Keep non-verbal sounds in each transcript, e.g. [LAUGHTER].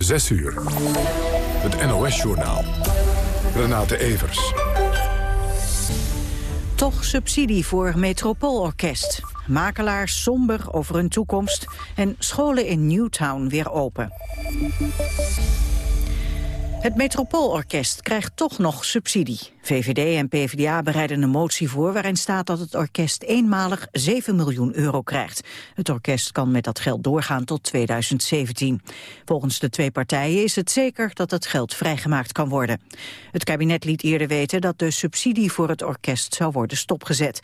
6 uur. Het NOS-journaal. Renate Evers. Toch subsidie voor Metropoolorkest. Makelaars somber over hun toekomst. En scholen in Newtown weer open. Het Metropoolorkest krijgt toch nog subsidie. VVD en PvdA bereiden een motie voor waarin staat dat het orkest eenmalig 7 miljoen euro krijgt. Het orkest kan met dat geld doorgaan tot 2017. Volgens de twee partijen is het zeker dat het geld vrijgemaakt kan worden. Het kabinet liet eerder weten dat de subsidie voor het orkest zou worden stopgezet.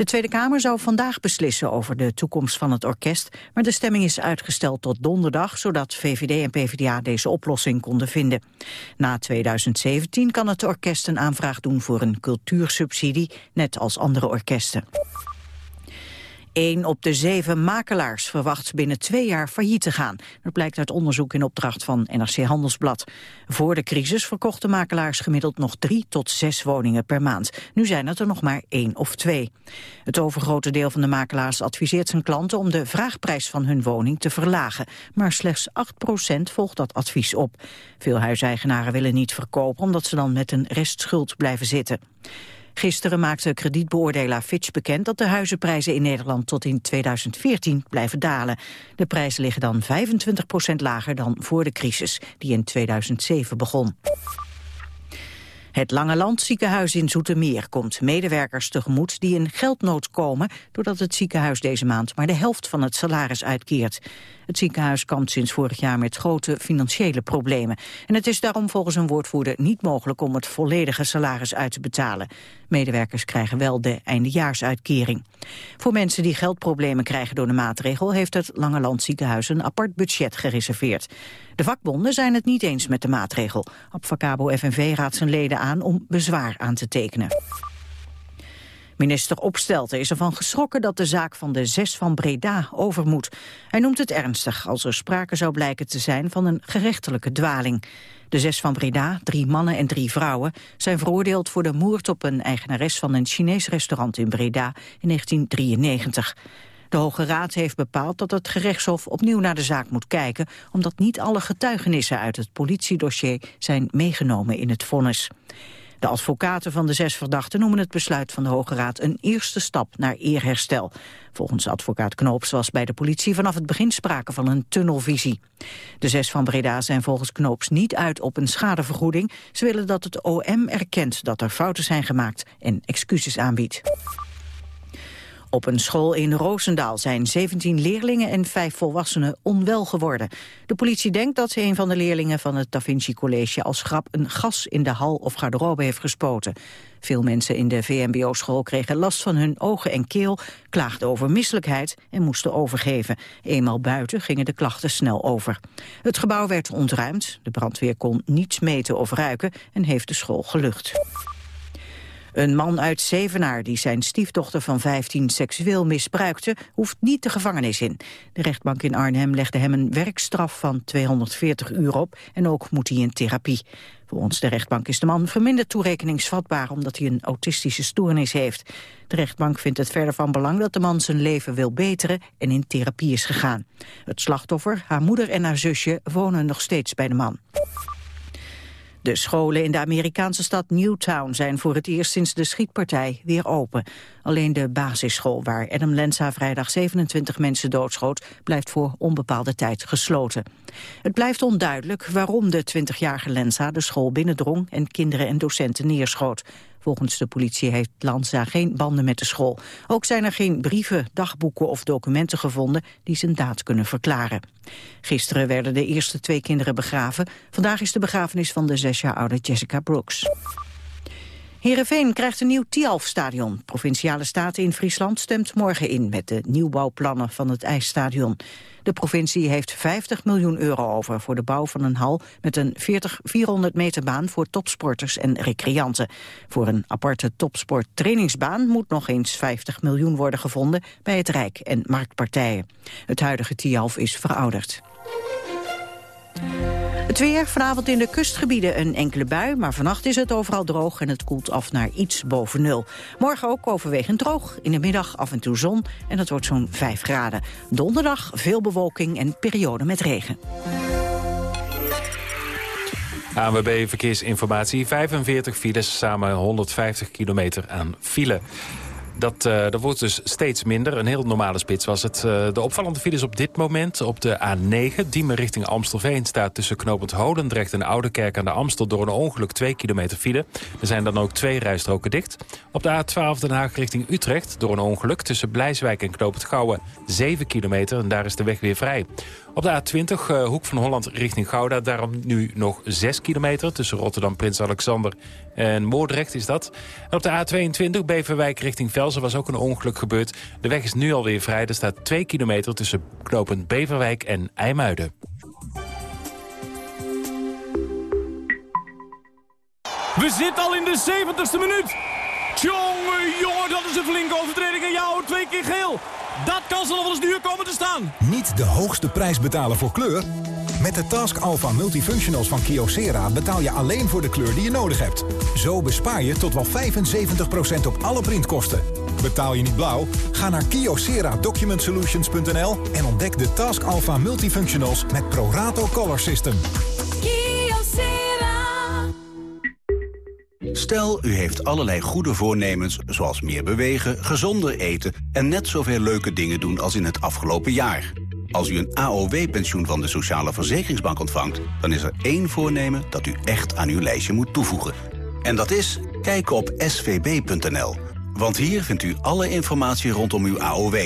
De Tweede Kamer zou vandaag beslissen over de toekomst van het orkest, maar de stemming is uitgesteld tot donderdag, zodat VVD en PvdA deze oplossing konden vinden. Na 2017 kan het orkest een aanvraag doen voor een cultuursubsidie, net als andere orkesten. Een op de zeven makelaars verwacht binnen twee jaar failliet te gaan. Dat blijkt uit onderzoek in opdracht van NRC Handelsblad. Voor de crisis verkochten makelaars gemiddeld nog drie tot zes woningen per maand. Nu zijn het er nog maar één of twee. Het overgrote deel van de makelaars adviseert zijn klanten om de vraagprijs van hun woning te verlagen. Maar slechts 8% volgt dat advies op. Veel huiseigenaren willen niet verkopen omdat ze dan met een restschuld blijven zitten. Gisteren maakte kredietbeoordelaar Fitch bekend dat de huizenprijzen in Nederland tot in 2014 blijven dalen. De prijzen liggen dan 25% lager dan voor de crisis, die in 2007 begon. Het Lange Land ziekenhuis in Zoetermeer komt medewerkers tegemoet die in geldnood komen doordat het ziekenhuis deze maand maar de helft van het salaris uitkeert. Het ziekenhuis kampt sinds vorig jaar met grote financiële problemen. En het is daarom volgens een woordvoerder niet mogelijk om het volledige salaris uit te betalen. Medewerkers krijgen wel de eindejaarsuitkering. Voor mensen die geldproblemen krijgen door de maatregel... heeft het Lange Land ziekenhuis een apart budget gereserveerd. De vakbonden zijn het niet eens met de maatregel. Abfacabo FNV raadt zijn leden aan om bezwaar aan te tekenen. Minister Opstelten is ervan geschrokken dat de zaak van de zes van Breda over moet. Hij noemt het ernstig als er sprake zou blijken te zijn van een gerechtelijke dwaling. De zes van Breda, drie mannen en drie vrouwen, zijn veroordeeld voor de moord op een eigenares van een Chinees restaurant in Breda in 1993. De Hoge Raad heeft bepaald dat het gerechtshof opnieuw naar de zaak moet kijken, omdat niet alle getuigenissen uit het politiedossier zijn meegenomen in het vonnis. De advocaten van de zes verdachten noemen het besluit van de Hoge Raad een eerste stap naar eerherstel. Volgens advocaat Knoops was bij de politie vanaf het begin sprake van een tunnelvisie. De zes van Breda zijn volgens Knoops niet uit op een schadevergoeding. Ze willen dat het OM erkent dat er fouten zijn gemaakt en excuses aanbiedt. Op een school in Roosendaal zijn 17 leerlingen en 5 volwassenen onwel geworden. De politie denkt dat een van de leerlingen van het Da Vinci College als grap een gas in de hal of garderobe heeft gespoten. Veel mensen in de VMBO-school kregen last van hun ogen en keel, klaagden over misselijkheid en moesten overgeven. Eenmaal buiten gingen de klachten snel over. Het gebouw werd ontruimd, de brandweer kon niets meten of ruiken en heeft de school gelucht. Een man uit Zevenaar die zijn stiefdochter van 15 seksueel misbruikte... hoeft niet de gevangenis in. De rechtbank in Arnhem legde hem een werkstraf van 240 uur op... en ook moet hij in therapie. Volgens de rechtbank is de man verminderd toerekeningsvatbaar... omdat hij een autistische stoornis heeft. De rechtbank vindt het verder van belang dat de man zijn leven wil beteren... en in therapie is gegaan. Het slachtoffer, haar moeder en haar zusje wonen nog steeds bij de man. De scholen in de Amerikaanse stad Newtown zijn voor het eerst sinds de schietpartij weer open. Alleen de basisschool waar Adam Lenza vrijdag 27 mensen doodschoot blijft voor onbepaalde tijd gesloten. Het blijft onduidelijk waarom de 20-jarige Lenza de school binnendrong en kinderen en docenten neerschoot. Volgens de politie heeft Lanza geen banden met de school. Ook zijn er geen brieven, dagboeken of documenten gevonden die zijn daad kunnen verklaren. Gisteren werden de eerste twee kinderen begraven. Vandaag is de begrafenis van de zes jaar oude Jessica Brooks. Heerenveen krijgt een nieuw Tialf-stadion. Provinciale Staten in Friesland stemt morgen in met de nieuwbouwplannen van het ijsstadion. De provincie heeft 50 miljoen euro over voor de bouw van een hal met een 40, 400 meter baan voor topsporters en recreanten. Voor een aparte topsporttrainingsbaan moet nog eens 50 miljoen worden gevonden bij het Rijk en marktpartijen. Het huidige Tialf is verouderd. Het weer, vanavond in de kustgebieden een enkele bui... maar vannacht is het overal droog en het koelt af naar iets boven nul. Morgen ook overwegend droog, in de middag af en toe zon... en het wordt zo'n 5 graden. Donderdag veel bewolking en periode met regen. ANWB Verkeersinformatie, 45 files, samen 150 kilometer aan file. Dat, uh, wordt dus steeds minder. Een heel normale spits was het. Uh, de opvallende files op dit moment op de A9. Diemen richting Amstelveen staat tussen knooppunt Holendrecht en Oudekerk aan de Amstel... door een ongeluk 2 kilometer file. Er zijn dan ook twee rijstroken dicht. Op de A12 Den Haag richting Utrecht door een ongeluk... tussen Blijswijk en knooppunt Gouwen 7 kilometer en daar is de weg weer vrij. Op de A20, uh, hoek van Holland richting Gouda. Daarom nu nog 6 kilometer tussen Rotterdam, Prins Alexander en Moordrecht is dat. En op de A22, Beverwijk richting Velsen, was ook een ongeluk gebeurd. De weg is nu alweer vrij. Er staat 2 kilometer tussen knooppunt Beverwijk en IJmuiden. We zitten al in de 70ste minuut. Tjonge, jongen, dat is een flinke overtreding. En jou, twee keer geel. Dat kan ze nog wel eens duur komen te staan. Niet de hoogste prijs betalen voor kleur? Met de Task Alpha Multifunctionals van Kyocera betaal je alleen voor de kleur die je nodig hebt. Zo bespaar je tot wel 75% op alle printkosten. Betaal je niet blauw? Ga naar kyocera-document-solutions.nl en ontdek de Task Alpha Multifunctionals met Prorato Color System. Stel, u heeft allerlei goede voornemens, zoals meer bewegen, gezonder eten... en net zoveel leuke dingen doen als in het afgelopen jaar. Als u een AOW-pensioen van de Sociale Verzekeringsbank ontvangt... dan is er één voornemen dat u echt aan uw lijstje moet toevoegen. En dat is kijken op svb.nl. Want hier vindt u alle informatie rondom uw AOW.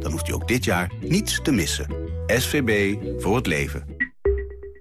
Dan hoeft u ook dit jaar niets te missen. SVB voor het leven.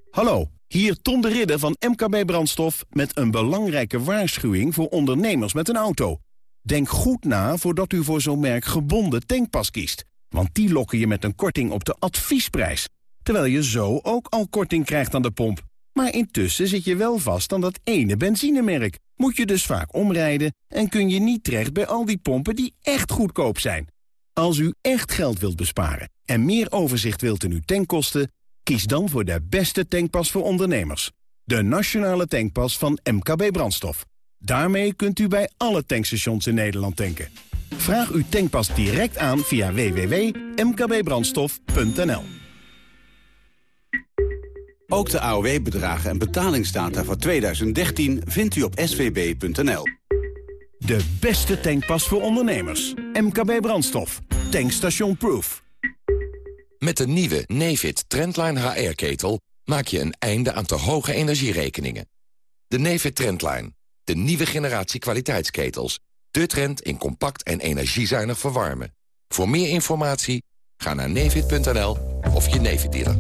Hallo. Hier Tom de Ridder van MKB Brandstof met een belangrijke waarschuwing voor ondernemers met een auto. Denk goed na voordat u voor zo'n merk gebonden tankpas kiest. Want die lokken je met een korting op de adviesprijs. Terwijl je zo ook al korting krijgt aan de pomp. Maar intussen zit je wel vast aan dat ene benzinemerk. Moet je dus vaak omrijden en kun je niet terecht bij al die pompen die echt goedkoop zijn. Als u echt geld wilt besparen en meer overzicht wilt in uw tankkosten... Kies dan voor de beste tankpas voor ondernemers. De nationale tankpas van MKB Brandstof. Daarmee kunt u bij alle tankstations in Nederland tanken. Vraag uw tankpas direct aan via www.mkbbrandstof.nl Ook de AOW-bedragen en betalingsdata voor 2013 vindt u op svb.nl. De beste tankpas voor ondernemers. MKB Brandstof. Tankstation Proof. Met de nieuwe Nefit Trendline HR-ketel maak je een einde aan te hoge energierekeningen. De Nefit Trendline, de nieuwe generatie kwaliteitsketels. De trend in compact en energiezuinig verwarmen. Voor meer informatie ga naar nefit.nl of je Nefit dealer.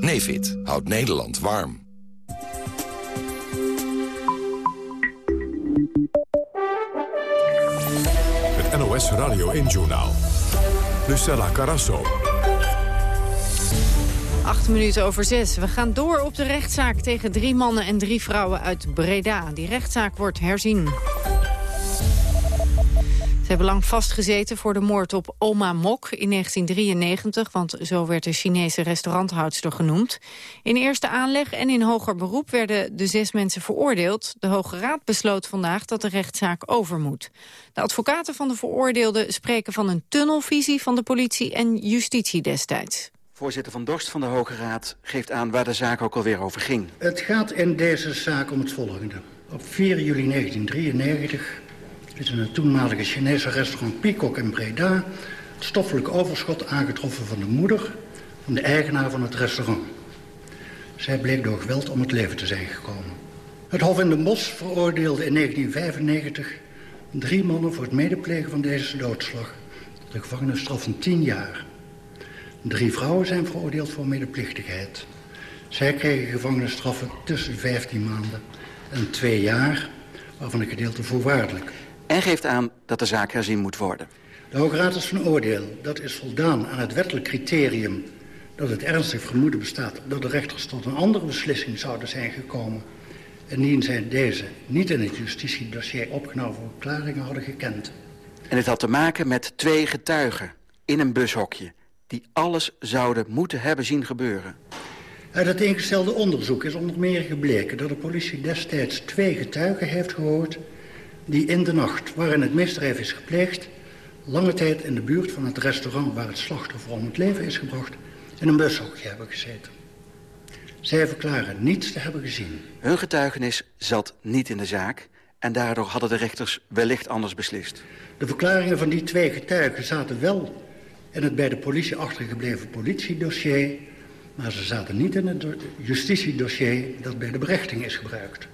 Nefit houdt Nederland warm. Het NOS Radio 1 Journaal. Lucella Carasso. Acht minuten over zes. We gaan door op de rechtszaak tegen drie mannen en drie vrouwen uit Breda. Die rechtszaak wordt herzien. Ze hebben lang vastgezeten voor de moord op Oma Mok in 1993... want zo werd de Chinese restauranthoudster genoemd. In eerste aanleg en in hoger beroep werden de zes mensen veroordeeld. De Hoge Raad besloot vandaag dat de rechtszaak over moet. De advocaten van de veroordeelden spreken van een tunnelvisie... van de politie en justitie destijds. Voorzitter Van Dorst van de Hoge Raad geeft aan waar de zaak ook alweer over ging. Het gaat in deze zaak om het volgende. Op 4 juli 1993 is in het toenmalige Chinese restaurant Peacock in Breda... het stoffelijk overschot aangetroffen van de moeder van de eigenaar van het restaurant. Zij bleek door geweld om het leven te zijn gekomen. Het Hof in de Bosch veroordeelde in 1995 drie mannen voor het medeplegen van deze doodslag. De gevangenisstraf van 10 jaar. Drie vrouwen zijn veroordeeld voor medeplichtigheid. Zij kregen gevangenisstraffen tussen 15 maanden en twee jaar, waarvan een gedeelte voorwaardelijk. En geeft aan dat de zaak herzien moet worden. De Hoge Raad is van oordeel dat is voldaan aan het wettelijk criterium... dat het ernstig vermoeden bestaat dat de rechters tot een andere beslissing zouden zijn gekomen... indien zij deze niet in het justitiedossier opgenomen verklaringen hadden gekend. En het had te maken met twee getuigen in een bushokje die alles zouden moeten hebben zien gebeuren. Uit het ingestelde onderzoek is onder meer gebleken dat de politie destijds twee getuigen heeft gehoord... die in de nacht waarin het misdrijf is gepleegd... lange tijd in de buurt van het restaurant waar het slachtoffer om het leven is gebracht... in een bushokje hebben gezeten. Zij verklaren niets te hebben gezien. Hun getuigenis zat niet in de zaak... en daardoor hadden de rechters wellicht anders beslist. De verklaringen van die twee getuigen zaten wel in het bij de politie achtergebleven politiedossier... maar ze zaten niet in het justitiedossier dat bij de berechting is gebruikt.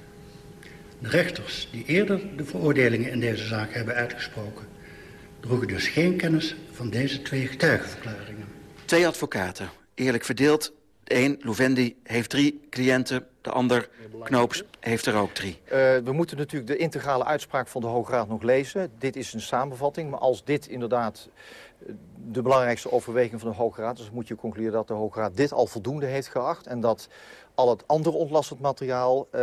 De rechters die eerder de veroordelingen in deze zaak hebben uitgesproken... droegen dus geen kennis van deze twee getuigenverklaringen. Twee advocaten, eerlijk verdeeld. De een, Louvendi, heeft drie cliënten. De ander, Knoops, heeft er ook drie. Uh, we moeten natuurlijk de integrale uitspraak van de Hoge Raad nog lezen. Dit is een samenvatting, maar als dit inderdaad eh, de belangrijkste overweging van de Hoge Raad... dus moet je concluderen dat de Hoge Raad dit al voldoende heeft geacht... en dat al het andere ontlastend materiaal uh,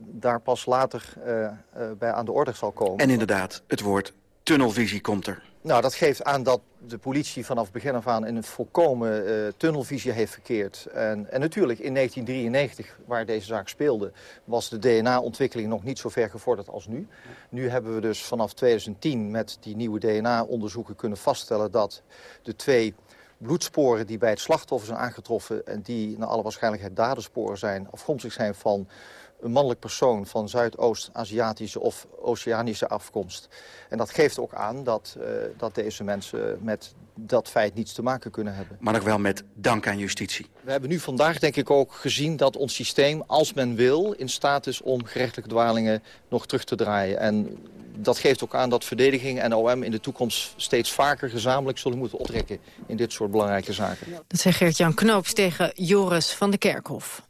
daar pas later uh, bij aan de orde zal komen. En inderdaad, het woord tunnelvisie komt er. Nou, dat geeft aan dat de politie vanaf begin af aan in een volkomen uh, tunnelvisie heeft verkeerd. En, en, natuurlijk in 1993, waar deze zaak speelde, was de DNA-ontwikkeling nog niet zo ver gevorderd als nu. Nu hebben we dus vanaf 2010 met die nieuwe DNA-onderzoeken kunnen vaststellen dat de twee bloedsporen die bij het slachtoffer zijn aangetroffen... en die naar alle waarschijnlijkheid dadersporen zijn, afkomstig zijn van een mannelijk persoon van Zuidoost-Aziatische of Oceanische afkomst. En dat geeft ook aan dat, uh, dat deze mensen met dat feit niets te maken kunnen hebben. Maar nog wel met dank aan justitie. We hebben nu vandaag denk ik ook gezien dat ons systeem, als men wil... in staat is om gerechtelijke dwalingen nog terug te draaien. En dat geeft ook aan dat verdediging en OM in de toekomst steeds vaker gezamenlijk zullen moeten optrekken in dit soort belangrijke zaken. Dat zegt Gert-Jan Knoops tegen Joris van de Kerkhof.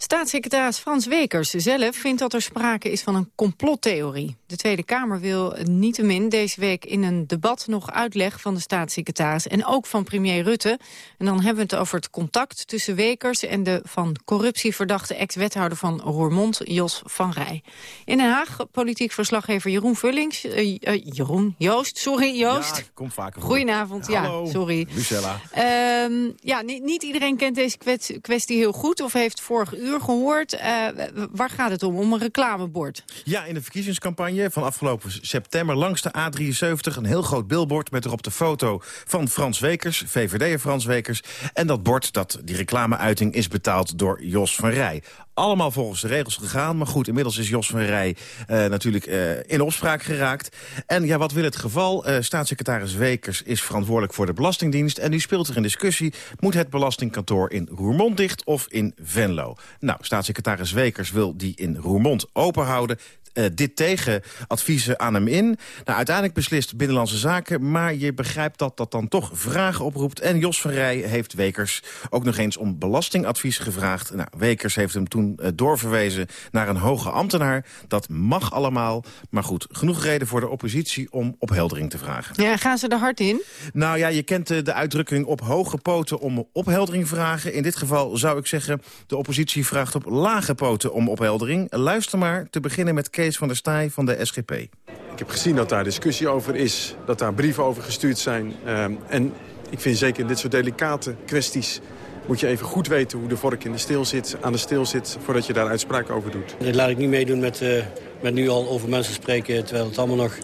Staatssecretaris Frans Wekers zelf vindt dat er sprake is van een complottheorie. De Tweede Kamer wil niettemin deze week in een debat nog uitleg van de staatssecretaris en ook van premier Rutte. En dan hebben we het over het contact tussen Wekers en de van corruptie verdachte ex-wethouder van Roermond, Jos van Rij. In Den Haag, politiek verslaggever Jeroen Vullings. Uh, uh, Jeroen, Joost, sorry Joost. Ja, kom vaker. Goedenavond, ja, sorry. Lucella. Uh, ja, niet, niet, iedereen kent deze kwestie heel goed of heeft vorig uur gehoord. Uh, waar gaat het om? Om een reclamebord? Ja, in de verkiezingscampagne van afgelopen september... langs de A73 een heel groot billboard met erop de foto van Frans Wekers... VVD'er Frans Wekers. En dat bord, dat, die reclameuiting, is betaald door Jos van Rij allemaal volgens de regels gegaan. Maar goed, inmiddels is Jos van Rij uh, natuurlijk uh, in opspraak geraakt. En ja, wat wil het geval? Uh, staatssecretaris Wekers is verantwoordelijk voor de Belastingdienst. En nu speelt er een discussie. Moet het belastingkantoor in Roermond dicht of in Venlo? Nou, staatssecretaris Wekers wil die in Roermond open houden uh, dit tegen adviezen aan hem in. Nou, uiteindelijk beslist Binnenlandse Zaken, maar je begrijpt dat dat dan toch vragen oproept. En Jos van Rij heeft Wekers ook nog eens om belastingadvies gevraagd. Nou, Wekers heeft hem toen uh, doorverwezen naar een hoge ambtenaar. Dat mag allemaal, maar goed, genoeg reden voor de oppositie om opheldering te vragen. Ja, gaan ze er hard in? Nou ja, je kent uh, de uitdrukking op hoge poten om opheldering vragen. In dit geval zou ik zeggen, de oppositie vraagt op lage poten om opheldering. Luister maar, te beginnen met Kees van der Staaij van de SGP. Ik heb gezien dat daar discussie over is, dat daar brieven over gestuurd zijn. Uh, en ik vind zeker in dit soort delicate kwesties moet je even goed weten hoe de vork in de steel zit, aan de steel zit... voordat je daar uitspraak over doet. Dit laat ik niet meedoen met, uh, met nu al over mensen spreken... terwijl het allemaal nog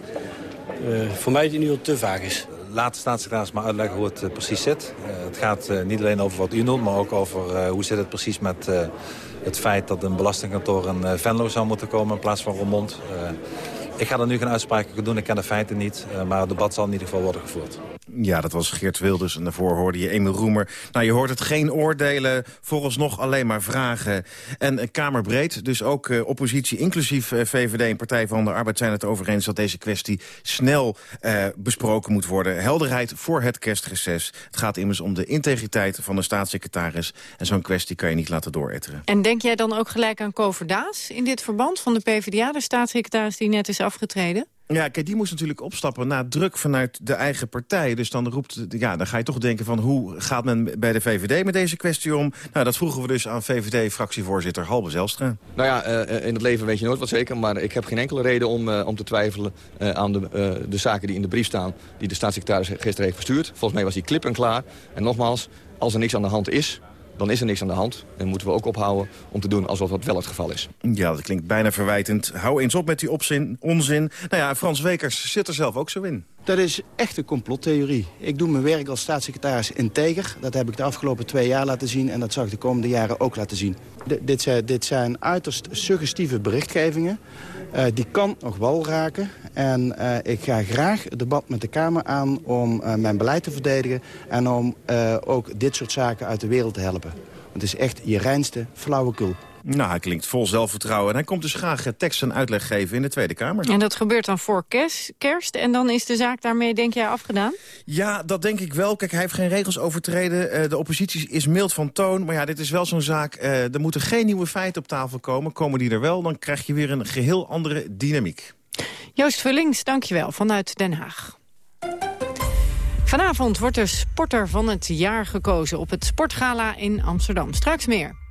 uh, voor mij nu al te vaag is. Laat de staatssecretaris maar uitleggen hoe het uh, precies zit. het gaat niet alleen over wat u noemt, maar ook over hoe zit het precies met het feit dat een belastingkantoor in Venlo zou moeten komen in plaats van Roermond. ik ga er nu geen uitspraken doen, ik ken de feiten niet. maar het debat zal in ieder geval worden gevoerd. Ja, dat was Geert Wilders en daarvoor hoorde je Emil Roemer. Nou, je hoort het geen oordelen, nog alleen maar vragen. En uh, Kamerbreed, dus ook uh, oppositie, inclusief uh, VVD en Partij van de Arbeid... zijn het over eens dat deze kwestie snel besproken moet worden. Helderheid voor het kerstreces. Het gaat immers om de integriteit van de staatssecretaris. En zo'n kwestie kan je niet laten dooretteren. En denk jij dan ook gelijk aan Koverdaas in dit verband van de PvdA... de staatssecretaris die net is afgetreden? Ja, kijk, die moest natuurlijk opstappen na druk vanuit de eigen partij. Dus dan roept, ja, dan ga je toch denken van hoe gaat men bij de VVD met deze kwestie om? Nou, dat vroegen we dus aan VVD-fractievoorzitter Halbe Zelstra. Nou ja, uh, in het leven weet je nooit wat zeker, maar ik heb geen enkele reden om, uh, om te twijfelen uh, aan de, de zaken die in de brief staan die de staatssecretaris gisteren heeft verstuurd. Volgens mij was die klip en klaar. En nogmaals, als er niks aan de hand is, dan is er niks aan de hand. En moeten we ook ophouden om te doen alsof dat wel het geval is. Ja, dat klinkt bijna verwijtend. Hou eens op met die opzin, onzin. Nou ja, Frans Wekers zit er zelf ook zo in. Dat is echt een complottheorie. Ik doe mijn werk als staatssecretaris integer. Dat heb ik de afgelopen twee jaar laten zien en dat zal ik de komende jaren ook laten zien. dit, zijn, dit zijn uiterst suggestieve berichtgevingen. Uh, die kan nog wel raken. En uh, ik ga graag het debat met de Kamer aan om uh, mijn beleid te verdedigen... en om ook dit soort zaken uit de wereld te helpen. Het is echt je reinste flauwekul. Nou, hij klinkt vol zelfvertrouwen. En hij komt dus graag tekst en uitleg geven in de Tweede Kamer. En dat gebeurt dan voor kerst. En dan is de zaak daarmee, denk jij, afgedaan? Ja, dat denk ik wel. Kijk, hij heeft geen regels overtreden. Uh, de oppositie is mild van toon. Maar ja, dit is wel zo'n zaak. Uh, er moeten geen nieuwe feiten op tafel komen. Komen die er wel, dan krijg je weer een geheel andere dynamiek. Joost Vullings, dankjewel, vanuit Den Haag. Vanavond wordt de sporter van het jaar gekozen op het Sportgala in Amsterdam. Straks meer.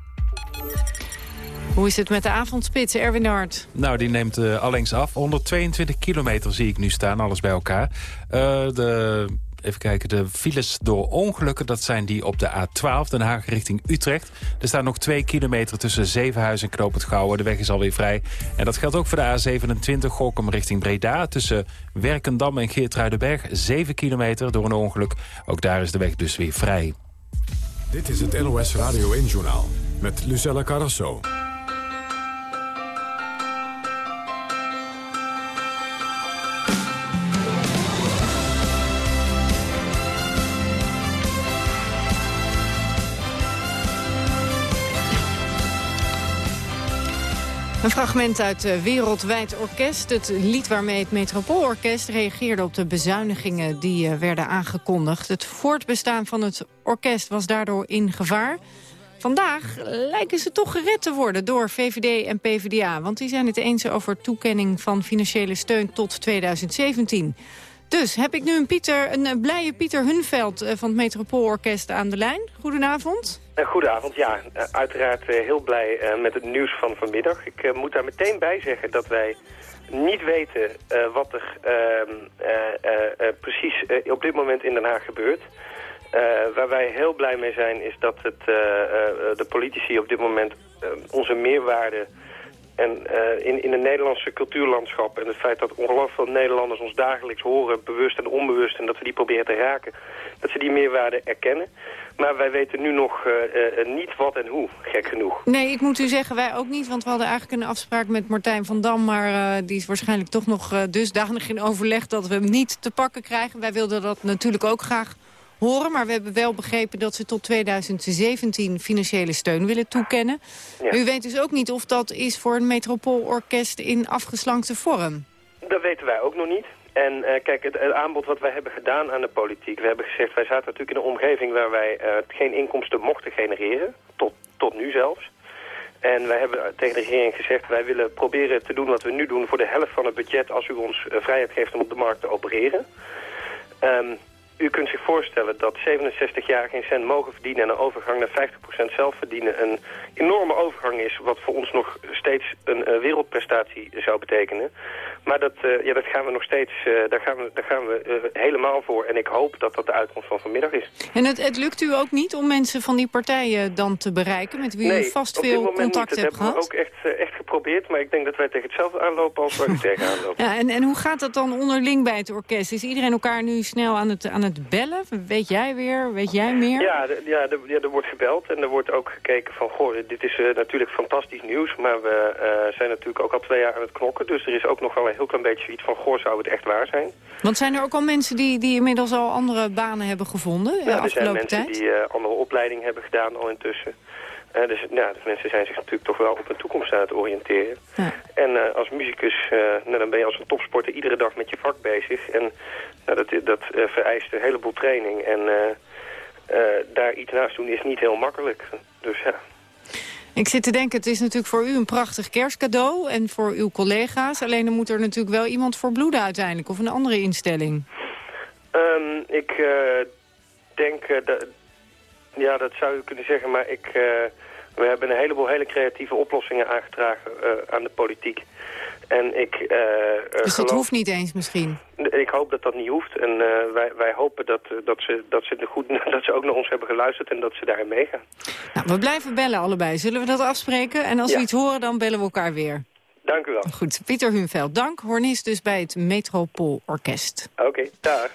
Hoe is het met de avondspits, Erwin Hart? Nou, die neemt uh, allengs af. 122 kilometer zie ik nu staan, alles bij elkaar. Uh, de even kijken, de files door ongelukken... dat zijn die op de A12, Den Haag richting Utrecht. Er staan nog twee kilometer tussen Zevenhuizen en Knoop het Gouwen. De weg is alweer vrij. En dat geldt ook voor de A27, Gorkum richting Breda... tussen Werkendam en Geertruidenberg. 7 kilometer door een ongeluk. Ook daar is de weg dus weer vrij. Dit is het NOS Radio 1-journaal met Lucella Carrasso. Een fragment uit uh, Wereldwijd Orkest. Het lied waarmee het Metropoolorkest reageerde op de bezuinigingen die uh, werden aangekondigd. Het voortbestaan van het orkest was daardoor in gevaar. Vandaag lijken ze toch gered te worden door VVD en PvdA. Want die zijn het eens over toekenning van financiële steun tot 2017. Dus heb ik nu een, Pieter, een eh, blije Pieter Hunveld van het Metropoolorkest aan de lijn. Goedenavond. Goedenavond, ja. Uiteraard heel blij met het nieuws van vanmiddag. Ik moet daar meteen bij zeggen dat wij niet weten wat er ehm, precies op dit moment in Den Haag gebeurt. waar wij heel blij mee zijn is dat het, de politici op dit moment onze meerwaarde en uh, in, in het Nederlandse cultuurlandschap en het feit dat ongelooflijk veel Nederlanders ons dagelijks horen, bewust en onbewust, en dat we die proberen te raken, dat ze die meerwaarde erkennen. Maar wij weten nu nog uh, uh, niet wat en hoe, gek genoeg. Nee, ik moet u zeggen, wij ook niet, want we hadden eigenlijk een afspraak met Martijn van Dam, maar die is waarschijnlijk toch nog dusdanig in overleg dat we hem niet te pakken krijgen. Wij wilden dat natuurlijk ook graag horen. Maar we hebben wel begrepen dat ze tot 2017 financiële steun willen toekennen. U weet dus ook niet of dat is voor een metropoolorkest in afgeslankte vorm. Dat weten wij ook nog niet. En uh, kijk, het, het, aanbod wat wij hebben gedaan aan de politiek... we hebben gezegd, wij zaten natuurlijk in een omgeving... waar wij uh, geen inkomsten mochten genereren, tot, tot nu zelfs. En wij hebben tegen de regering gezegd... wij willen proberen te doen wat we nu doen... voor de helft van het budget als u ons uh, vrijheid geeft om op de markt te opereren. Um, u kunt zich voorstellen dat 67 jaar geen cent mogen verdienen... en een overgang naar 50% zelf verdienen een enorme overgang is... wat voor ons nog steeds een uh, wereldprestatie zou betekenen. Maar dat, uh, ja, dat gaan we nog steeds, uh, daar gaan we, daar gaan we helemaal voor. En ik hoop dat dat de uitkomst van vanmiddag is. En het, het lukt u ook niet om mensen van die partijen dan te bereiken... met wie u vast veel contact hebt gehad? dat hebben we ook echt, echt geprobeerd. Maar ik denk dat wij tegen hetzelfde aanlopen als waar u tegenaan loopt. Ja, en, en hoe gaat dat dan onderling bij het orkest? Is iedereen elkaar nu snel aan het, aan het bellen? Weet jij weer? Weet jij meer? Ja, ja, ja, er wordt gebeld en er wordt ook gekeken van... goh, dit is uh, natuurlijk fantastisch nieuws... maar we uh, zijn natuurlijk ook al twee jaar aan het knokken... dus er is ook nog wel een heel klein beetje iets van... goh, zou het echt waar zijn? Want zijn er ook al mensen die, die inmiddels al andere banen hebben gevonden? Ja, er zijn mensen die uh, andere opleiding hebben gedaan al intussen. Uh, dus ja, de mensen zijn zich natuurlijk toch wel op een toekomst aan het oriënteren. Ja. En uh, als muzikus, uh, nou, dan ben je als een topsporter iedere dag met je vak bezig. En nou, dat, dat vereist een heleboel training. En daar iets naast doen is niet heel makkelijk. Dus ja. Ik zit te denken, het is natuurlijk voor u een prachtig kerstcadeau en voor uw collega's. Alleen dan moet er natuurlijk wel iemand voor bloeden uiteindelijk, of een andere instelling. Um, ik denk, dat, ja dat zou u kunnen zeggen, maar ik... We hebben een heleboel hele creatieve oplossingen aangedragen uh, aan de politiek. En ik, uh, dus dat hoeft niet eens misschien? Ik hoop dat dat niet hoeft. En uh, wij, wij hopen dat, dat, ze, dat, ze goed, [LAUGHS] dat ze ook naar ons hebben geluisterd en dat ze daarin meegaan. Nou, we blijven bellen allebei. Zullen we dat afspreken? En als ja. we iets horen, dan bellen we elkaar weer. Dank u wel. Goed, Pieter Hunveld, dank. Hornis dus bij het Metropool Orkest. Oké, dag.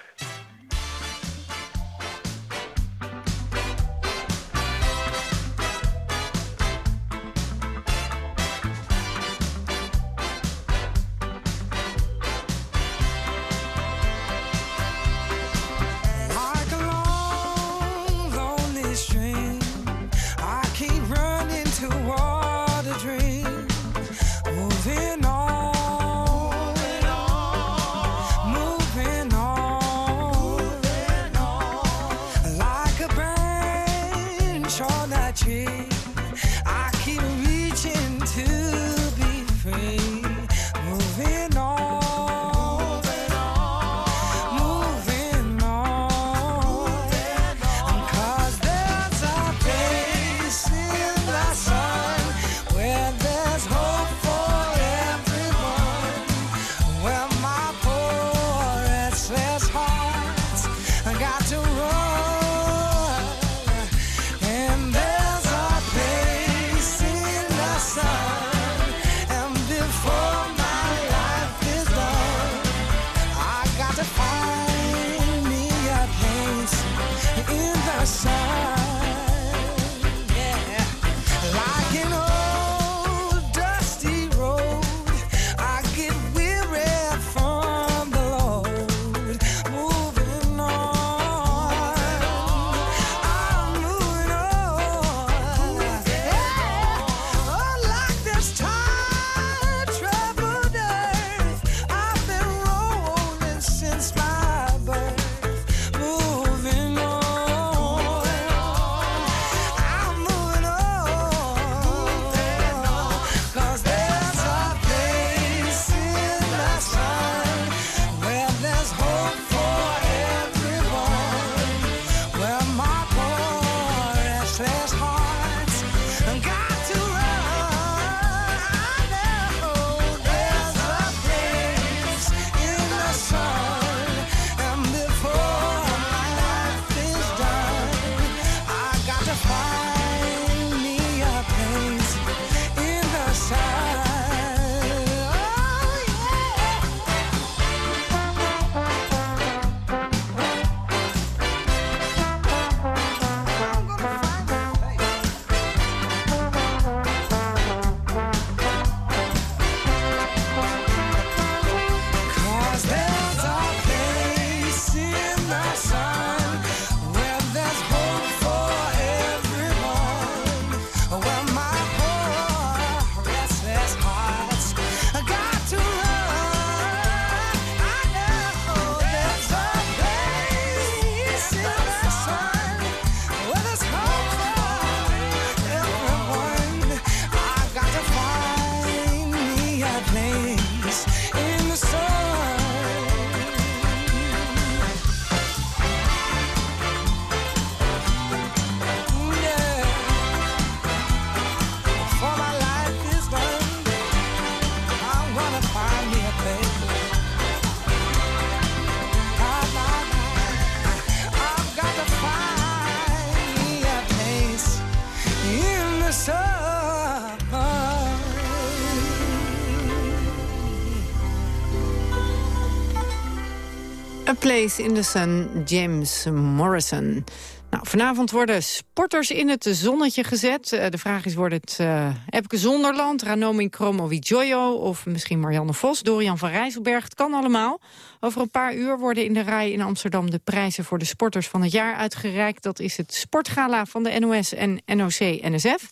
Place in the Sun, James Morrison. Nou, vanavond worden sporters in het zonnetje gezet. Eh, de vraag is, wordt het uh, Epke Zonderland, Ranomi Kromowidjojo... of misschien Marianne Vos, Dorian van Rijsselberg? Het kan allemaal. Over een paar uur worden in de rij in Amsterdam... de prijzen voor de sporters van het jaar uitgereikt. Dat is het sportgala van de NOS en NOC-NSF.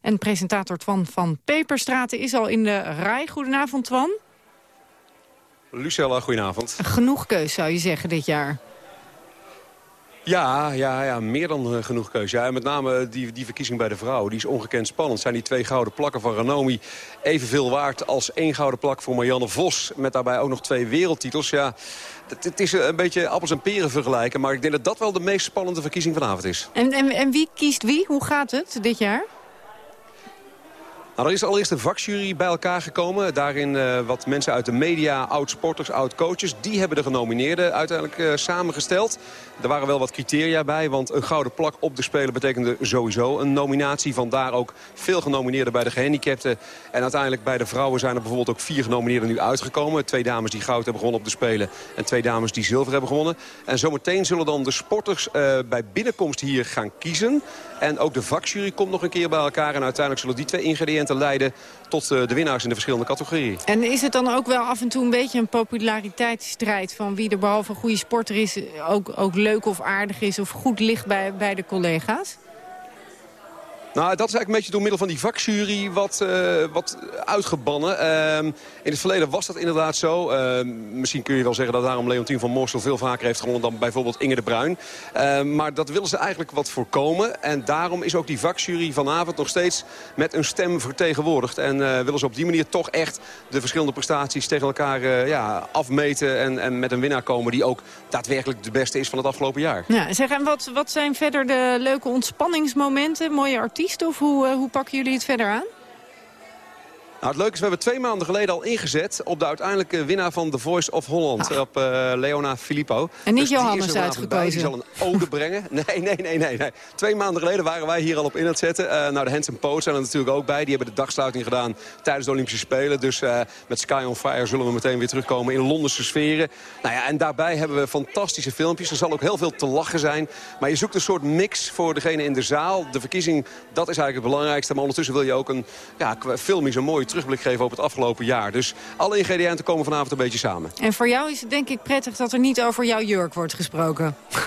En presentator Twan van Peperstraten is al in de rij. Goedenavond, Twan. Lucella, goedenavond. Genoeg keus, zou je zeggen, dit jaar. Ja, ja, ja meer dan eh, genoeg keuze. Ja, en met name die, die verkiezing bij de vrouwen, die is ongekend spannend. Zijn die twee gouden plakken van Ranomi evenveel waard als één gouden plak voor Marianne Vos... met daarbij ook nog twee wereldtitels. Ja, het, het is een beetje appels en peren vergelijken... maar ik denk dat dat wel de meest spannende verkiezing vanavond is. En, en, en wie kiest wie? Hoe gaat het dit jaar? Nou, er is allereerst een vakjury bij elkaar gekomen. Daarin uh, wat mensen uit de media, oud-sporters, oud-coaches... die hebben de genomineerden uiteindelijk uh, samengesteld. Er waren wel wat criteria bij, want een gouden plak op de Spelen... betekende sowieso een nominatie. Vandaar ook veel genomineerden bij de gehandicapten. En uiteindelijk bij de vrouwen zijn er bijvoorbeeld ook vier genomineerden nu uitgekomen. Twee dames die goud hebben gewonnen op de Spelen... en twee dames die zilver hebben gewonnen. En zometeen zullen dan de sporters uh, bij binnenkomst hier gaan kiezen. En ook de vakjury komt nog een keer bij elkaar. En uiteindelijk zullen die twee ingrediënten leiden tot de winnaars in de verschillende categorieën. En is het dan ook wel af en toe een beetje een populariteitsstrijd... van wie er behalve een goede sporter is, ook, ook leuk of aardig is... of goed ligt bij, bij de collega's? Nou, dat is eigenlijk een beetje door middel van die vakjury wat, uh, wat uitgebannen. Uh, in het verleden was dat inderdaad zo. Uh, misschien kun je wel zeggen dat daarom Leontien van Moorsel veel vaker heeft gewonnen dan bijvoorbeeld Inge de Bruin. maar dat willen ze eigenlijk wat voorkomen. En daarom is ook die vakjury vanavond nog steeds met een stem vertegenwoordigd. En willen ze op die manier toch echt de verschillende prestaties tegen elkaar ja, afmeten. En, en met een winnaar komen die ook daadwerkelijk de beste is van het afgelopen jaar. Ja, zeg, en wat, wat zijn verder de leuke ontspanningsmomenten? Mooie artiesten? Of hoe, hoe pakken jullie het verder aan? Nou, het leuke is, we hebben twee maanden geleden al ingezet... op de uiteindelijke winnaar van The Voice of Holland. Ah. Op uh, Leona Filippo. En niet dus Johannes uitgekozen? Die zal een ode brengen. [LAUGHS] Nee, nee, nee, nee, nee. Twee maanden geleden waren wij hier al op in het zetten. Uh, nou, de Hands Poets zijn er natuurlijk ook bij. Die hebben de dagsluiting gedaan tijdens de Olympische Spelen. Dus uh, met Sky on Fire zullen we meteen weer terugkomen in Londense sferen. Nou ja, en daarbij hebben we fantastische filmpjes. Er zal ook heel veel te lachen zijn. Maar je zoekt een soort mix voor degene in de zaal. De verkiezing, dat is eigenlijk het belangrijkste. Maar ondertussen wil je ook een ja, filmisch een mooie terugblik geven op het afgelopen jaar. Dus alle ingrediënten komen vanavond een beetje samen. En voor jou is het denk ik prettig dat er niet over jouw jurk wordt gesproken. [LAUGHS]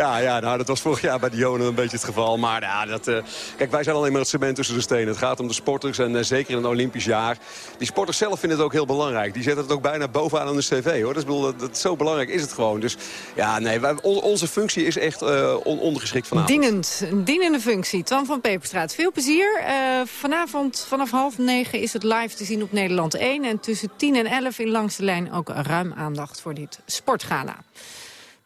Ja, ja nou, dat was vorig jaar bij Dionne een beetje het geval. Maar ja, dat, uh, kijk, wij zijn alleen maar het cement tussen de stenen. Het gaat om de sporters en uh, zeker in een Olympisch jaar. Die sporters zelf vinden het ook heel belangrijk. Die zetten het ook bijna bovenaan aan de cv. Hoor. Dus, bedoel, dat, dat, zo belangrijk is het gewoon. Dus ja, nee, wij, on, onze functie is echt uh, vanavond. Dienend, een dienende functie. Twan van Peperstraat, veel plezier. vanavond vanaf half negen is het live te zien op Nederland 1. En tussen 10 en 11 in langste lijn ook ruim aandacht voor dit sportgala.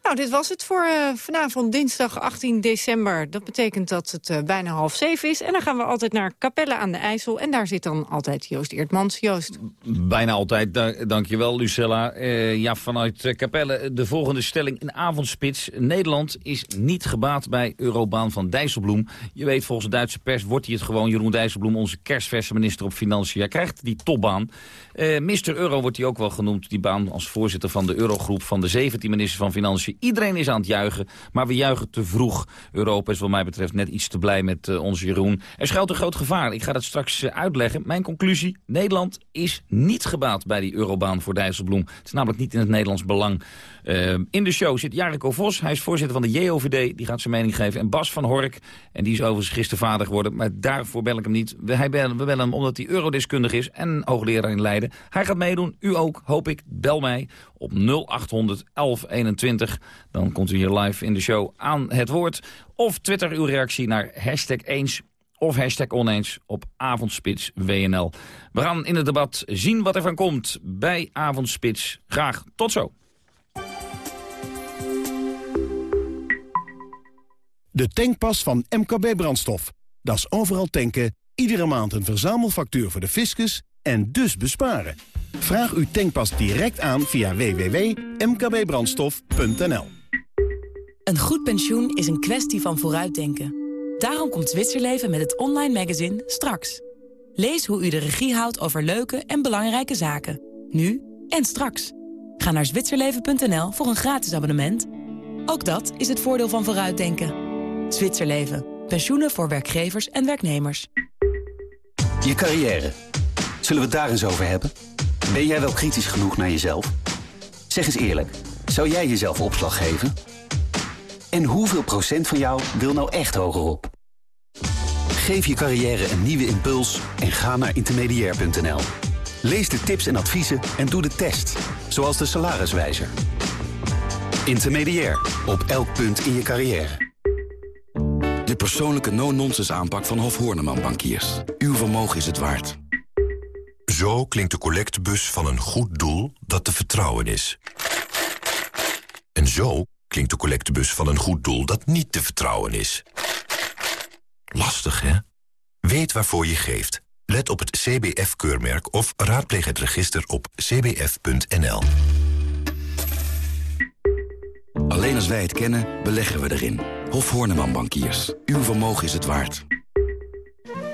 Nou, dit was het voor uh, vanavond dinsdag 18 december. Dat betekent dat het uh, bijna half zeven is. En dan gaan we altijd naar Capelle aan de IJssel. En daar zit dan altijd Joost Eertmans. Joost. Bijna altijd, da dankjewel Lucella. Uh, ja, vanuit Capelle de volgende stelling in avondspits. Nederland is niet gebaat bij Eurobaan van Dijsselbloem. Je weet, volgens de Duitse pers wordt hij het gewoon. Jeroen Dijsselbloem, onze kerstverse minister op Financiën. Krijgt die topbaan. Mr. Euro wordt hij ook wel genoemd. Die baan als voorzitter van de Eurogroep van de 17 ministers van Financiën Iedereen is aan het juichen, maar we juichen te vroeg. Europa is wat mij betreft net iets te blij met uh, onze Jeroen. Er schuilt een groot gevaar. Ik ga dat straks uh, uitleggen. Mijn conclusie, Nederland is niet gebaat bij die Eurobaan voor Dijsselbloem. Het is namelijk niet in het Nederlands belang. Uh, in de show zit Jariko Vos. Hij is voorzitter van de JOVD. Die gaat zijn mening geven. En Bas van Hork. En die is overigens gisteren vader geworden. Maar daarvoor bel ik hem niet. We, hij bellen hem omdat hij eurodeskundig is. En hoogleraar in Leiden. Hij gaat meedoen. U ook, hoop ik. Bel mij op 0800 1121. Dan komt u hier live in de show aan het woord. Of twitter uw reactie naar hashtag eens of hashtag oneens op Avondspits WNL. We gaan in het debat zien wat er van komt bij Avondspits. Graag tot zo. De tankpas van MKB Brandstof. Dat is overal tanken, iedere maand een verzamelfactuur voor de fiscus en dus besparen. Vraag uw tankpas direct aan via www.mkbbrandstof.nl. Een goed pensioen is een kwestie van vooruitdenken. Daarom komt Zwitserleven met het online magazine Straks. Lees hoe u de regie houdt over leuke en belangrijke zaken. Nu en straks. Ga naar zwitserleven.nl voor een gratis abonnement. Ook dat is het voordeel van vooruitdenken. Zwitserleven. Pensioenen voor werkgevers en werknemers. Je carrière. Zullen we het daar eens over hebben? Ben jij wel kritisch genoeg naar jezelf? Zeg eens eerlijk, zou jij jezelf opslag geven? En hoeveel procent van jou wil nou echt hogerop? Geef je carrière een nieuwe impuls en ga naar intermediair.nl. Lees de tips en adviezen en doe de test, zoals de salariswijzer. Intermediair, op elk punt in je carrière. De persoonlijke no-nonsense aanpak van Hof Horneman Bankiers. Uw vermogen is het waard. Zo klinkt de collectebus van een goed doel dat te vertrouwen is. En zo klinkt de collectebus van een goed doel dat niet te vertrouwen is. Lastig, hè? Weet waarvoor je geeft. Let op het CBF-keurmerk of raadpleeg het register op cbf.nl. Alleen als wij het kennen, beleggen we erin. Hof Horneman Bankiers. Uw vermogen is het waard.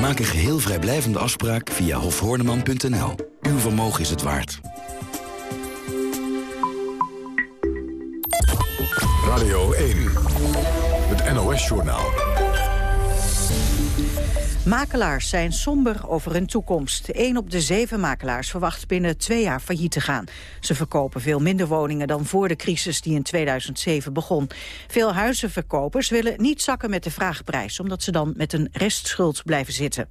Maak een geheel vrijblijvende afspraak via hofhoorneman.nl. Uw vermogen is het waard. Radio 1. Het NOS-journaal. Makelaars zijn somber over hun toekomst. Een op de zeven makelaars verwacht binnen twee jaar failliet te gaan. Ze verkopen veel minder woningen dan voor de crisis die in 2007 begon. Veel huizenverkopers willen niet zakken met de vraagprijs... omdat ze dan met een restschuld blijven zitten.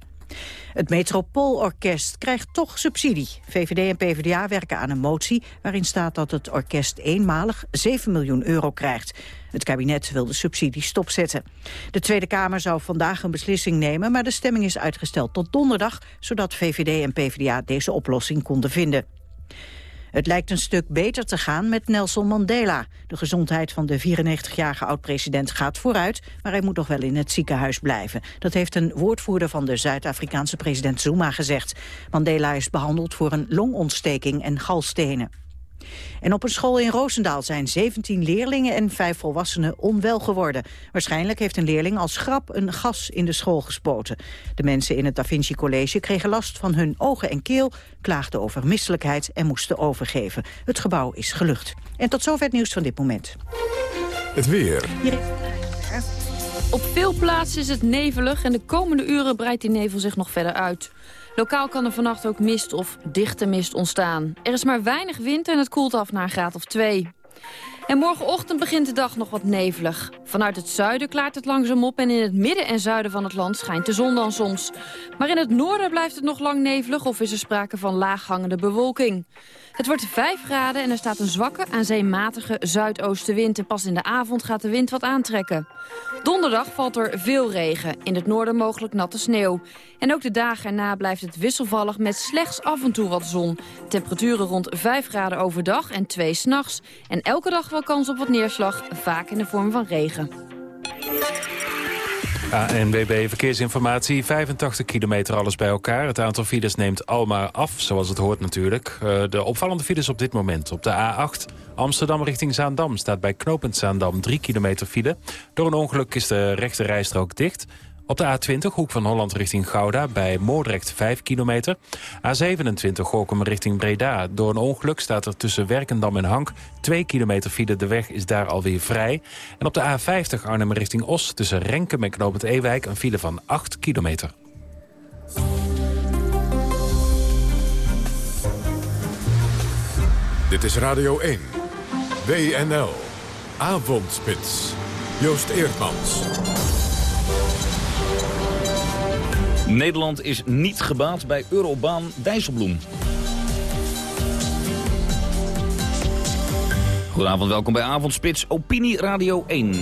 Het Metropoolorkest krijgt toch subsidie. VVD en PvdA werken aan een motie waarin staat dat het orkest eenmalig 7 miljoen euro krijgt. Het kabinet wil de subsidie stopzetten. De Tweede Kamer zou vandaag een beslissing nemen, maar de stemming is uitgesteld tot donderdag, zodat VVD en PvdA deze oplossing konden vinden. Het lijkt een stuk beter te gaan met Nelson Mandela. De gezondheid van de 94-jarige oud-president gaat vooruit... maar hij moet nog wel in het ziekenhuis blijven. Dat heeft een woordvoerder van de Zuid-Afrikaanse president Zuma gezegd. Mandela is behandeld voor een longontsteking en galstenen. En op een school in Roosendaal zijn 17 leerlingen en 5 volwassenen onwel geworden. Waarschijnlijk heeft een leerling als grap een gas in de school gespoten. De mensen in het Da Vinci College kregen last van hun ogen en keel, klaagden over misselijkheid en moesten overgeven. Het gebouw is gelucht. En tot zover het nieuws van dit moment. Het weer. Op veel plaatsen is het nevelig en de komende uren breidt die nevel zich nog verder uit. Lokaal kan er vannacht ook mist of dichte mist ontstaan. Er is maar weinig wind en het koelt af naar een graad of 2. En morgenochtend begint de dag nog wat nevelig. Vanuit het zuiden klaart het langzaam op en in het midden en zuiden van het land schijnt de zon dan soms. Maar in het noorden blijft het nog lang nevelig of is er sprake van laaghangende bewolking. Het wordt 5 graden en er staat een zwakke, aan zee matige zuidoostenwind. En pas in de avond gaat de wind wat aantrekken. Donderdag valt er veel regen, in het noorden mogelijk natte sneeuw. En ook de dagen erna blijft het wisselvallig met slechts af en toe wat zon. Temperaturen rond 5 graden overdag en 2 s'nachts. En elke dag wel kans op wat neerslag, vaak in de vorm van regen. ANWB Verkeersinformatie, 85 kilometer alles bij elkaar. Het aantal files neemt almaar af, zoals het hoort natuurlijk. Uh, de opvallende files op dit moment. Op de A8 Amsterdam richting Zaandam staat bij knooppunt Zaandam 3 kilometer file. Door een ongeluk is de rechte rijstrook dicht. Op de A20 Hoek van Holland richting Gouda bij Moordrecht 5 kilometer. A27 Gorkum richting Breda. Door een ongeluk staat er tussen Werkendam en Hank 2 kilometer file. De weg is daar alweer vrij. En op de A50 Arnhem richting Os tussen Renken en Knoopend Ewijk een file van 8 kilometer. Dit is Radio 1. WNL. Avondspits. Joost Eerdmans. Nederland is niet gebaat bij Eurobaan Dijsselbloem. Goedenavond, welkom bij Avondspits, Opinie Radio 1.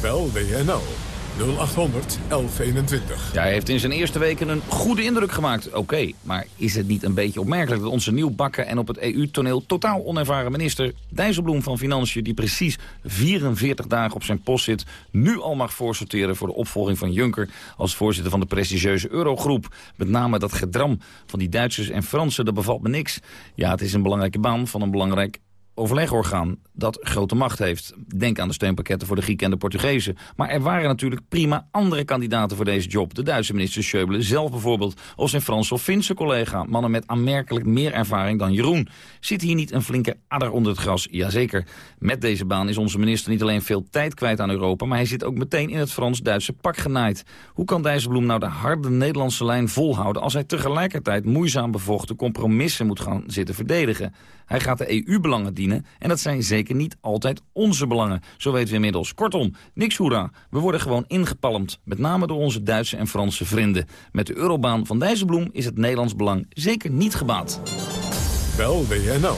Bel WNL 0800 1121. Ja, hij heeft in zijn eerste weken een goede indruk gemaakt. Oké, maar is het niet een beetje opmerkelijk dat onze nieuwbakken en op het EU-toneel totaal onervaren minister Dijsselbloem van Financiën, die precies 44 dagen op zijn post zit, nu al mag voorsorteren voor de opvolging van Juncker als voorzitter van de prestigieuze Eurogroep. Met name dat gedram van die Duitsers en Fransen, dat bevalt me niks. Ja, het is een belangrijke baan van een belangrijk overlegorgaan dat grote macht heeft. Denk aan de steunpakketten voor de Grieken en de Portugezen. Maar er waren natuurlijk prima andere kandidaten voor deze job. De Duitse minister Schäuble zelf bijvoorbeeld. Of zijn Franse of Finse collega. Mannen met aanmerkelijk meer ervaring dan Jeroen. Zit hier niet een flinke adder onder het gras? Jazeker. Met deze baan is onze minister niet alleen veel tijd kwijt aan Europa... maar hij zit ook meteen in het Frans-Duitse pak genaaid. Hoe kan Dijsselbloem nou de harde Nederlandse lijn volhouden... als hij tegelijkertijd moeizaam bevochten compromissen moet gaan zitten verdedigen? Hij gaat de EU-belangen dienen en dat zijn zeker niet altijd onze belangen. Zo weten we inmiddels. Kortom, niks hoera. We worden gewoon ingepalmd. Met name door onze Duitse en Franse vrienden. Met de eurobaan van Dijsselbloem is het Nederlands belang zeker niet gebaat. Bel WNL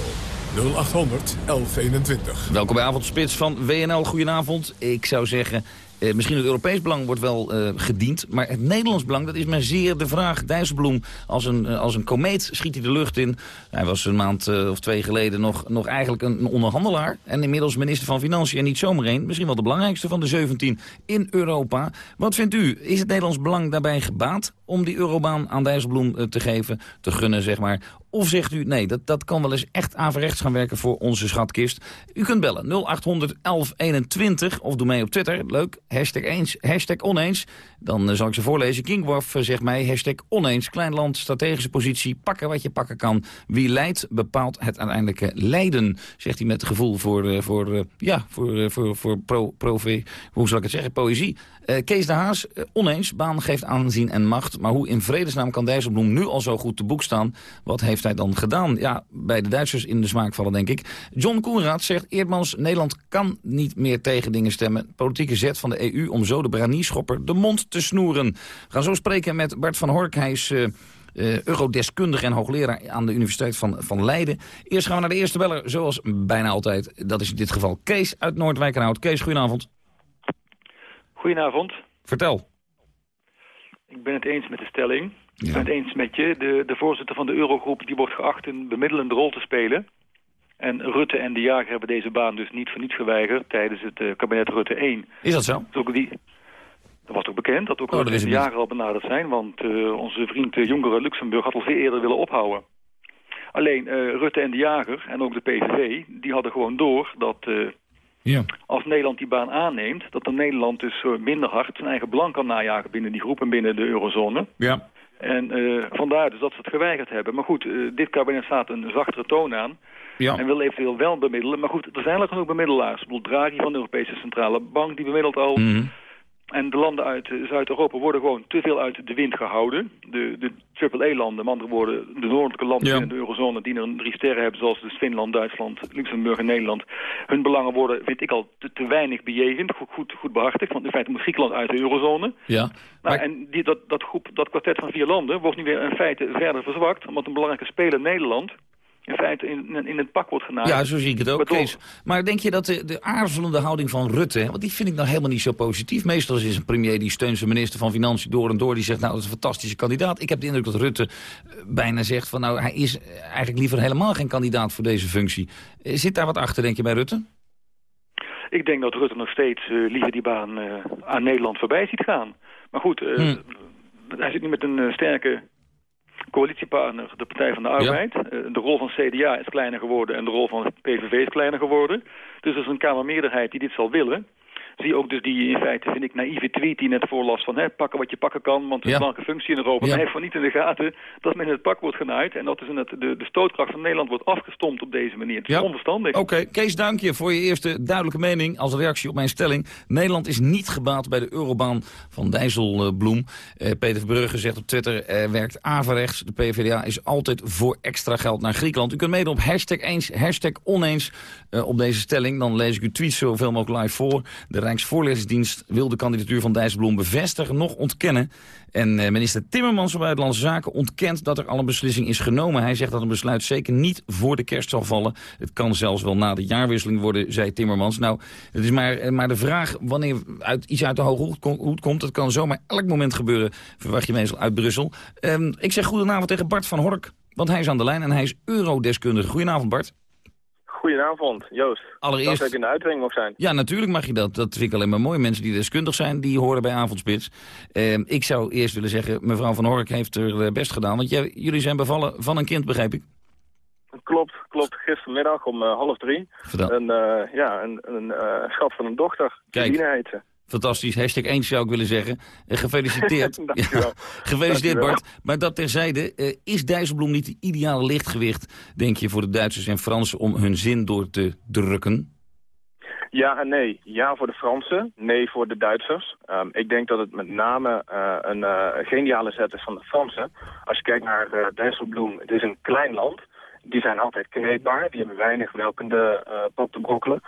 0800 1121. Welkom bij Avondspits van WNL. Goedenavond. Ik zou zeggen, eh, misschien het Europees belang wordt wel eh, gediend, maar het Nederlands belang, dat is maar zeer de vraag. Dijsselbloem, als een, eh, als een komeet schiet hij de lucht in. Hij was een maand eh, of twee geleden nog, nog eigenlijk een, een onderhandelaar. En inmiddels minister van Financiën en niet zomaar één. Misschien wel de belangrijkste van de 17 in Europa. Wat vindt u? Is het Nederlands belang daarbij gebaat om die eurobaan aan Dijsselbloem eh, te geven, te gunnen, zeg maar? Of zegt u, nee, dat, dat kan wel eens echt averechts gaan werken voor onze schatkist. U kunt bellen 0800 1121 of doe mee op Twitter. Leuk, hashtag eens, hashtag oneens. Dan eh, zal ik ze voorlezen. Kingworf eh, zegt mij, hashtag oneens. Klein land, strategische positie, pakken wat je pakken kan. Wie leidt, bepaalt het uiteindelijke lijden. Zegt hij met gevoel voor, eh, voor, ja, voor, voor, voor pro, pro, hoe zal ik het zeggen, poëzie. Eh, Kees de Haas, eh, oneens, baan geeft aanzien en macht. Maar hoe in vredesnaam kan Dijsselbloem nu al zo goed te boek staan? Wat heeft hij dan gedaan? Ja, bij de Duitsers in de smaak vallen, denk ik. John Koenraad zegt, Eerdmans, Nederland kan niet meer tegen dingen stemmen. Politieke zet van de EU om zo de branieschopper de mond te snoeren. We gaan zo spreken met Bart van Hork. Hij is... eh, eurodeskundige en hoogleraar aan de Universiteit van, van Leiden. Eerst gaan we naar de eerste beller, zoals bijna altijd. Dat is in dit geval Kees uit Noordwijkerhout. Kees, goedenavond. Goedenavond. Vertel. Ik ben het eens met de stelling. Ik ben het eens met je. De, de voorzitter van de Eurogroep die wordt geacht een bemiddelende rol te spelen. En Rutte en de Jager hebben deze baan dus niet voor niets geweigerd tijdens het eh, kabinet Rutte 1. Is dat zo? Ook die, dat was ook bekend dat ook Oh, Rutte en de Jager al benaderd zijn. Want eh, onze vriend uh, Jonker Luxemburg had al veel eerder willen ophouden. Alleen eh, Rutte en de Jager en ook de PVV, die hadden gewoon door dat... Ja. als Nederland die baan aanneemt, dat dan Nederland dus eh, minder hard zijn eigen belang kan najagen binnen die groep en binnen de eurozone. Ja. En eh, vandaar dus dat ze het geweigerd hebben. Maar goed, eh, dit kabinet staat een zachtere toon aan. Ja. En wil eventueel wel bemiddelen. Maar goed, er zijn er genoeg bemiddelaars. Ik bedoel, Draghi van de Europese Centrale Bank, die bemiddelt al. Mhm. En de landen uit eh, Zuid-Europa worden gewoon te veel uit de wind gehouden. De, de AAA-landen, met andere woorden, de noordelijke landen Ja. binnen de eurozone... die er een drie sterren hebben, zoals dus Finland, Duitsland, Luxemburg en Nederland. Hun belangen worden, vind ik al, te, te weinig bejegend, goed, goed, goed behartigd. Want in feite moet Griekenland uit de eurozone. Ja. Nou, en die, dat, dat, groep, dat kwartet van vier landen wordt nu weer in feite verder verzwakt... omdat een belangrijke speler, Nederland, in feite in, in het pak wordt genaaid. Ja, zo zie ik het ook, Waardoor- Kees. Maar denk je dat de, de aarzelende houding van Rutte... want die vind ik nou helemaal niet zo positief. Meestal is een premier die steunt zijn minister van Financiën door en door... die zegt, nou, dat is een fantastische kandidaat. Ik heb de indruk dat Rutte eh, bijna zegt van... nou, hij is eigenlijk liever helemaal geen kandidaat voor deze functie. Eh, Zit daar wat achter, denk je, bij Rutte? Ik denk dat Rutte nog steeds eh, liever die baan aan Nederland voorbij ziet gaan. Maar goed, Hmm. hij zit nu met een sterke coalitiepartner, de Partij van de Arbeid. Eh, de rol van CDA is kleiner geworden en de rol van PVV is kleiner geworden. Dus er is een Kamermeerderheid die dit zal willen. Zie ook dus die in feite, vind ik, naïeve tweet die net voorlas van... Hè, pakken wat je pakken kan, want het is Ja. een belangrijke functie in Europa. Ja. Maar hij heeft voor niet in de gaten dat men in het pak wordt genaaid... en dat dus in het, de, de stootkracht van Nederland wordt afgestompt op deze manier. Het is Ja. onverstandig. Oké, Kees, dank je voor je eerste duidelijke mening als reactie op mijn stelling. Nederland is niet gebaat bij de eurobaan van Dijsselbloem. Eh, Peter Verbrugge zegt op Twitter, er werkt averechts. De PvdA is altijd voor extra geld naar Griekenland. U kunt meedoen op hashtag eens, hashtag oneens eh, op deze stelling. Dan lees ik uw tweet zoveel mogelijk live voor. De Rijksvoorlichtingsdienst wil de kandidatuur van Dijsselbloem bevestigen, nog ontkennen. En eh, minister Timmermans van Buitenlandse Zaken ontkent dat er al een beslissing is genomen. Hij zegt dat een besluit zeker niet voor de kerst zal vallen. Het kan zelfs wel na de jaarwisseling worden, zei Timmermans. Nou, het is maar, eh, maar de vraag wanneer uit, iets uit de hoge hoed, kom- hoed komt. Dat kan zomaar elk moment gebeuren, verwacht je meestal uit Brussel. Ehm, ik zeg goedenavond tegen Bart van Hork, want hij is aan de lijn en hij is eurodeskundige. Goedenavond Bart. Goedenavond, Joost. Allereerst- Dat ik in de uitzending mag zijn. Ja, natuurlijk mag je dat. Dat vind ik alleen maar mooi. Mensen die deskundig zijn, die horen bij Avondspits. Ehm, ik zou eerst willen zeggen, mevrouw Van Hork heeft er eh, best gedaan. Want jij, jullie zijn bevallen van een kind, begreep ik. Klopt, klopt. Gistermiddag om eh, half drie. Vertel. Een, eh, ja, een, een schat van een dochter. Kijk. Heet ze. Fantastisch. Hashtag eens zou ik willen zeggen. Eh, gefeliciteerd. [LAUGHS] Ja, gefeliciteerd. Bart. Maar dat terzijde, eh, is Dijsselbloem niet de ideale lichtgewicht, denk je, voor de Duitsers en Fransen om hun zin door te drukken? Ja en nee. Ja voor de Fransen, nee voor de Duitsers. Ehm, ik denk dat het met name eh, een geniale zet is van de Fransen. Als je kijkt naar eh Dijsselbloem, het is een klein land. die zijn altijd kneedbaar, die hebben weinig welkende uh, pap te brokkelen.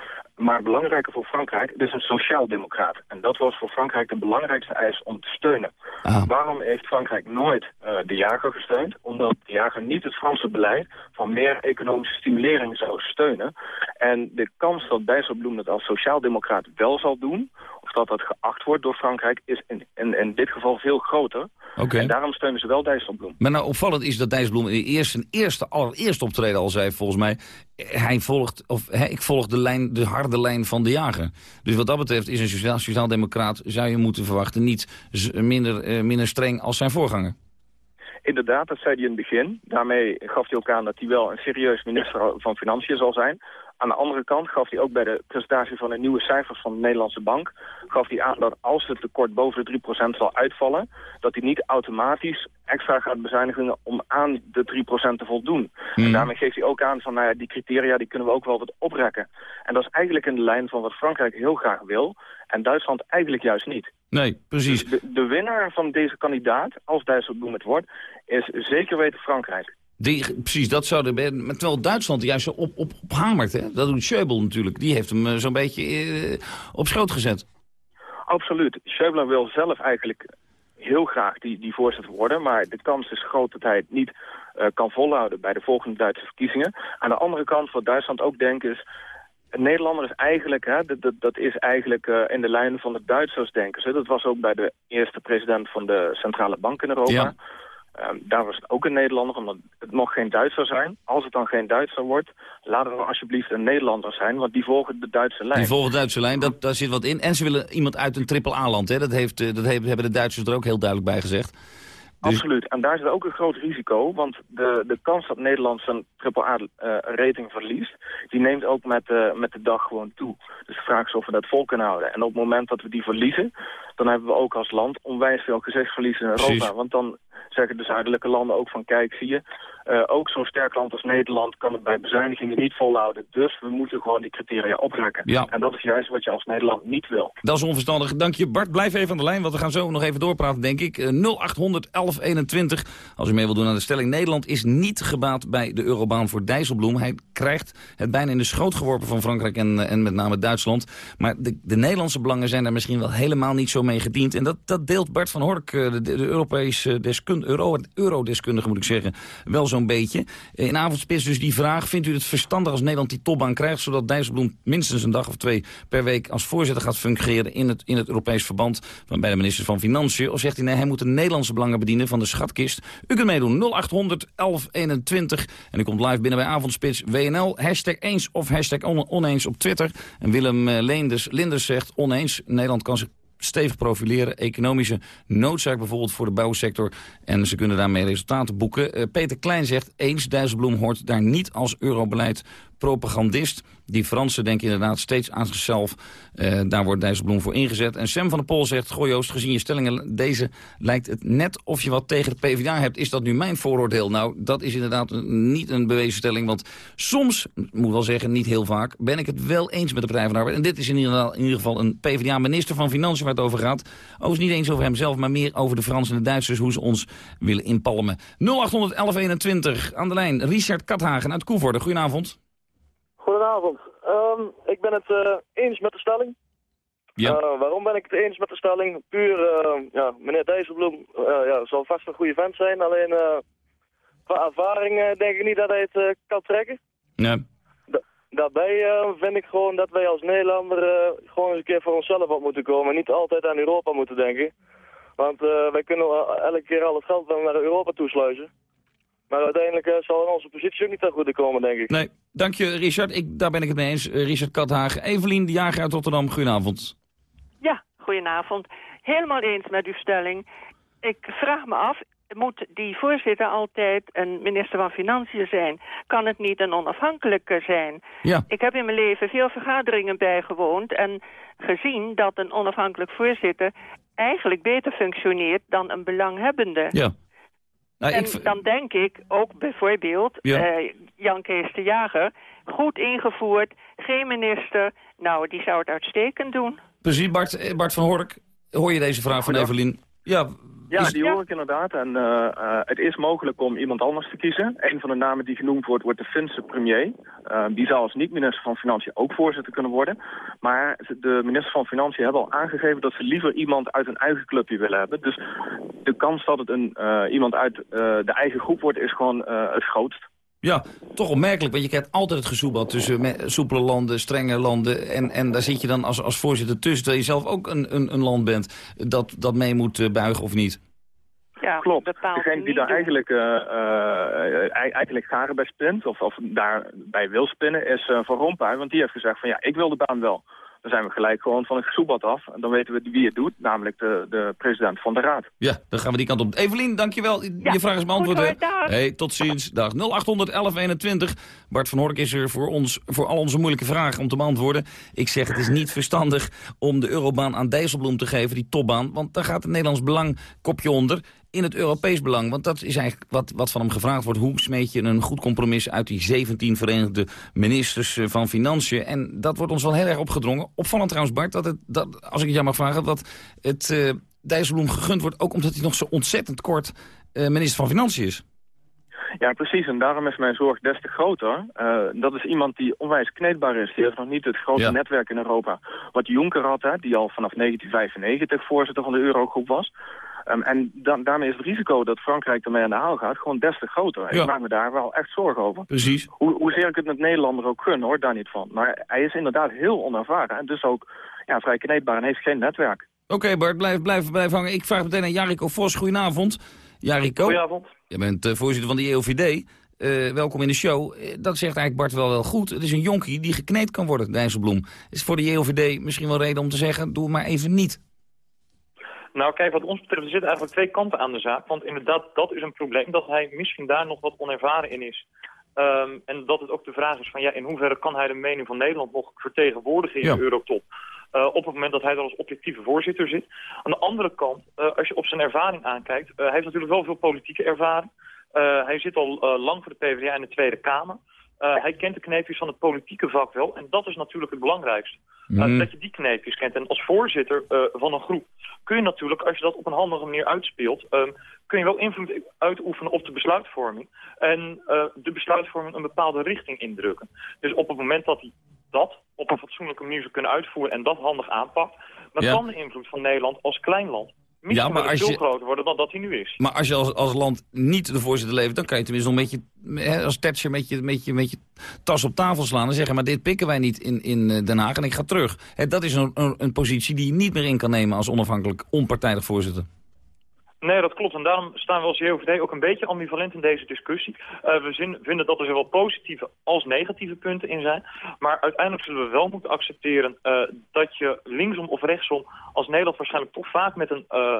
Maar belangrijker voor Frankrijk, is een sociaal-democraat. En dat was voor Frankrijk de belangrijkste eis om te steunen. Ah. Waarom heeft Frankrijk nooit uh, de jager gesteund? Omdat de jager niet het Franse beleid van meer economische stimulering zou steunen. En de kans dat Dijsselbloem het als sociaal-democraat wel zal doen... of dat dat geacht wordt door Frankrijk, is in, in, in dit geval veel groter. Oké. En daarom steunen ze wel Dijsselbloem. Maar nou opvallend is dat Dijsselbloem in eerst zijn eerste, allereerste optreden al zei, volgens mij, hij volgt, of ik volg de, lijn, de harde lijn van de jager. Dus wat dat betreft is een sociaal- sociaal-democraat, zou je moeten verwachten, niet minder, eh, minder streng als zijn voorganger. Inderdaad, dat zei hij in het begin. Daarmee gaf hij ook aan dat hij wel een serieus minister van Financiën zal zijn. Aan de andere kant gaf hij ook bij de presentatie van de nieuwe cijfers van de Nederlandse Bank... gaf hij aan dat als het tekort boven de 3% zal uitvallen... dat hij niet automatisch extra gaat bezuinigen om aan de 3% te voldoen. En daarmee geeft hij ook aan van nou ja, die criteria die kunnen we ook wel wat oprekken. En dat is eigenlijk in de lijn van wat Frankrijk heel graag wil... en Duitsland eigenlijk juist niet. Nee, precies. De, de winnaar van deze kandidaat, als Dijsselbloem het wordt... is zeker weten Frankrijk. Die, precies, dat zou maar Terwijl Duitsland er juist zo op, op, op hamert, hè? Dat doet Schäuble natuurlijk. Die heeft hem eh, zo'n beetje eh, op schoot gezet. Absoluut. Schäuble wil zelf eigenlijk heel graag die, die voorzitter worden... maar de kans is groot dat hij het niet uh, kan volhouden bij de volgende Duitse verkiezingen. Aan de andere kant, wat Duitsland ook denkt is... Een Nederlander is eigenlijk, hè, dat, dat, dat is eigenlijk uh, in de lijn van de Duitsers denken ze. Dat was ook bij de eerste president van de Centrale Bank in Europa. Ja. Um, daar was het ook een Nederlander, omdat het mag geen Duitser zijn. Als het dan geen Duitser wordt, laten we alsjeblieft een Nederlander zijn, want die volgen de Duitse lijn. Die volgen de Duitse lijn, dat, daar zit wat in. En ze willen iemand uit een triple-A-land, hè? Dat, heeft, dat heeft, hebben de Duitsers er ook heel duidelijk bij gezegd. Absoluut. En daar zit ook een groot risico. Want de, de kans dat Nederland zijn AAA-rating uh, verliest... die neemt ook met, uh, met de dag gewoon toe. Dus de vraag is of we dat vol kunnen houden. En op het moment dat we die verliezen... dan hebben we ook als land onwijs veel gezichtsverlies in Europa. Precies. Want dan zeggen de zuidelijke landen ook van... kijk, zie je, uh, ook zo'n sterk land als Nederland... kan het bij bezuinigingen niet volhouden. Dus we moeten gewoon die criteria oprekken. Ja. En dat is juist wat je als Nederland niet wil. Dat is onverstandig. Dank je Bart. Blijf even aan de lijn, want we gaan zo nog even doorpraten, denk ik. 0800 1121. Als u mee wilt doen aan de stelling. Nederland is niet gebaat bij de Eurobaan voor Dijsselbloem. Hij krijgt het bijna in de schoot geworpen van Frankrijk en, en met name Duitsland. Maar de, de Nederlandse belangen zijn daar misschien wel helemaal niet zo mee gediend. En dat, dat deelt Bart van Hork, de, de Europese deskundige, Euro, Eurodeskundige moet ik zeggen, wel zo'n beetje. In avondspits dus die vraag. Vindt u het verstandig als Nederland die topbaan krijgt, zodat Dijsselbloem minstens een dag of twee per week als voorzitter gaat fungeren in het, in het Europees verband bij de minister van Financiën? Of zegt hij nee, hij moet de Nederlandse belangen bedienen van de schatkist? U kunt meedoen 0800 1121 en u komt live binnen bij Avondspits WNL. Hashtag eens of hashtag on oneens op Twitter. En Willem uh, Leenders, Linders zegt oneens. Nederland kan zich stevig profileren. Economische noodzaak bijvoorbeeld voor de bouwsector. En ze kunnen daarmee resultaten boeken. Uh, Peter Klein zegt eens, Dijsselbloem hoort daar niet als eurobeleid propagandist. Die Fransen denken inderdaad steeds aan zichzelf. Uh, daar wordt Dijsselbloem voor ingezet. En Sam van der Pol zegt, goh gezien je stellingen deze lijkt het net of je wat tegen de PvdA hebt. Is dat nu mijn vooroordeel? Nou, dat is inderdaad niet een bewezen stelling. Want soms, moet wel zeggen, niet heel vaak, ben ik het wel eens met de Partij van de Arbeid. En dit is in ieder geval, een PvdA-minister van Financiën waar het over gaat. Overigens niet eens over hemzelf, maar meer over de Fransen en de Duitsers, hoe ze ons willen inpalmen. 0800 1121 aan de lijn, Richard Kathagen uit Koevoorde. Goedenavond. Goedenavond. Um, ik ben het uh, eens met de stelling. Ja. Uh, waarom ben ik het eens met de stelling? Puur, uh, ja, meneer Dijsselbloem ja, zal vast een goede vent zijn. Alleen qua ervaring denk ik niet dat hij het kan trekken. Nee. Da daarbij vind ik gewoon dat wij als Nederlander gewoon eens een keer voor onszelf op moeten komen. En niet altijd aan Europa moeten denken. Want wij kunnen elke keer al het geld naar Europa toesluizen. Maar uiteindelijk uh, zal onze positie ook niet ten goede komen, denk ik. Nee, dank je Richard. Ik, daar ben ik het mee eens. Uh, Richard Kathagen. Evelien, de jager uit Rotterdam. Goedenavond. Ja, goedenavond. Helemaal eens met uw stelling. Ik vraag me af, moet die voorzitter altijd een minister van Financiën zijn? Kan het niet een onafhankelijke zijn? Ja. Ik heb in mijn leven veel vergaderingen bijgewoond en gezien dat een onafhankelijk voorzitter eigenlijk beter functioneert dan een belanghebbende. Ja. Nou, en ik... dan denk ik ook bijvoorbeeld ja. uh, Jan Kees de Jager, goed ingevoerd, geen minister. Nou, die zou het uitstekend doen. Precies, Bart, Bart van Hork, hoor je deze vraag van Evelien? Ja, Ja, die hoor ik inderdaad. En uh, uh, het is mogelijk om iemand anders te kiezen. Een van de namen die genoemd wordt, wordt de Finse premier. Uh, die zou als niet-minister van Financiën ook voorzitter kunnen worden. Maar de minister van Financiën hebben al aangegeven dat ze liever iemand uit hun eigen clubje willen hebben. Dus de kans dat het een, iemand uit de eigen groep wordt, is gewoon het grootst. Ja, toch opmerkelijk, want je krijgt altijd het gezoebel tussen soepele landen, strenge landen. En, en daar zit je dan als, als voorzitter tussen, terwijl je zelf ook een, een, een land bent dat, dat mee moet buigen of niet. Ja, Klopt. Degene die daar eigenlijk, uh, uh, eigenlijk garen bij spint, of, of daarbij wil spinnen, is uh, Van Rompuy. Want die heeft gezegd van ja, ik wil de baan wel dan zijn we gelijk gewoon van het gesoebad af. En dan weten we wie het doet, namelijk de, de president van de Raad. Ja, dan gaan we die kant op. Evelien, dankjewel. Je vraag is beantwoord. Hey, tot ziens. Dag 0800 1121. Bart van Hork is er voor, ons, voor al onze moeilijke vragen om te beantwoorden. Ik zeg, het is niet verstandig om de eurobaan aan Dijsselbloem te geven, die topbaan. Want daar gaat het Nederlands Belang kopje onder in het Europees belang. Want dat is eigenlijk wat, wat van hem gevraagd wordt. Hoe smeet je een goed compromis uit die 17 verenigde ministers eh, van Financiën? En dat wordt ons wel heel erg opgedrongen. Opvallend trouwens, Bart, dat, het, dat als ik het jou mag vragen... dat het uh, Dijsselbloem gegund wordt, ook omdat hij nog zo ontzettend kort uh, minister van Financiën is. Ja, precies. En daarom is mijn zorg des te groter. Uh, dat is iemand die onwijs kneedbaar is. Die heeft nog niet het grote netwerk in Europa. Wat Juncker had, hè, die al vanaf 1995 voorzitter van de Eurogroep was. Um, en dan, daarmee is het risico dat Frankrijk ermee aan de haal gaat gewoon des te groter. Ik maak me daar wel echt zorgen over. Precies. Hoe, hoezeer ik het met Nederlander ook gun, hoor, daar niet van. Maar hij is inderdaad heel onervaren en dus ook ja, vrij kneedbaar en heeft geen netwerk. Oké Bart, blijf, blijf, blijf hangen. Ik vraag meteen aan Jariko Vos. Goedenavond. Jariko. Goedenavond. Je bent uh, voorzitter van de EOVD. Uh, eh, welkom in de show. Uh, dat zegt eigenlijk Bart wel wel goed. Het is een jonkie die gekneed kan worden, Dijsselbloem. Is voor de EOVD misschien wel reden om te zeggen, doe maar even niet. Nou kijk, wat ons betreft, er zitten eigenlijk twee kanten aan de zaak. Want inderdaad, dat is een probleem, dat hij misschien daar nog wat onervaren in is. Um, en dat het ook de vraag is van, ja, in hoeverre kan hij de mening van Nederland nog vertegenwoordigen in de Eurotop? Uh, op het moment dat hij er als objectieve voorzitter zit. Aan de andere kant, uh, als je op zijn ervaring aankijkt, uh, hij heeft natuurlijk wel veel politieke ervaring. hij zit al lang voor de PvdA in de Tweede Kamer. Uh, hij kent de kneepjes van het politieke vak wel. En dat is natuurlijk het belangrijkste. Uh, Dat je die kneepjes kent. En als voorzitter uh, van een groep kun je natuurlijk, als je dat op een handige manier uitspeelt... Um, kun je wel invloed uitoefenen op de besluitvorming. En de besluitvorming een bepaalde richting indrukken. Dus op het moment dat hij dat op een fatsoenlijke manier zou kunnen uitvoeren... en dat handig aanpakt... dan ja. kan de invloed van Nederland als klein land ja, maar als veel je, groter worden dan dat hij nu is. Maar als je als, als land niet de voorzitter levert... dan kan je tenminste nog een beetje, als Thatcher met je, met, je, met je tas op tafel slaan... en zeggen, maar dit pikken wij niet in, in eh, Den Haag en ik ga terug. dat is een, een, een positie die je niet meer in kan nemen... als onafhankelijk, onpartijdig voorzitter. Nee, dat klopt. En daarom staan we als JOVD ook een beetje ambivalent in deze discussie. Uh, we vinden dat er zowel positieve als negatieve punten in zijn. Maar uiteindelijk zullen we wel moeten accepteren uh, dat je linksom of rechtsom als Nederland waarschijnlijk toch vaak met een... Uh,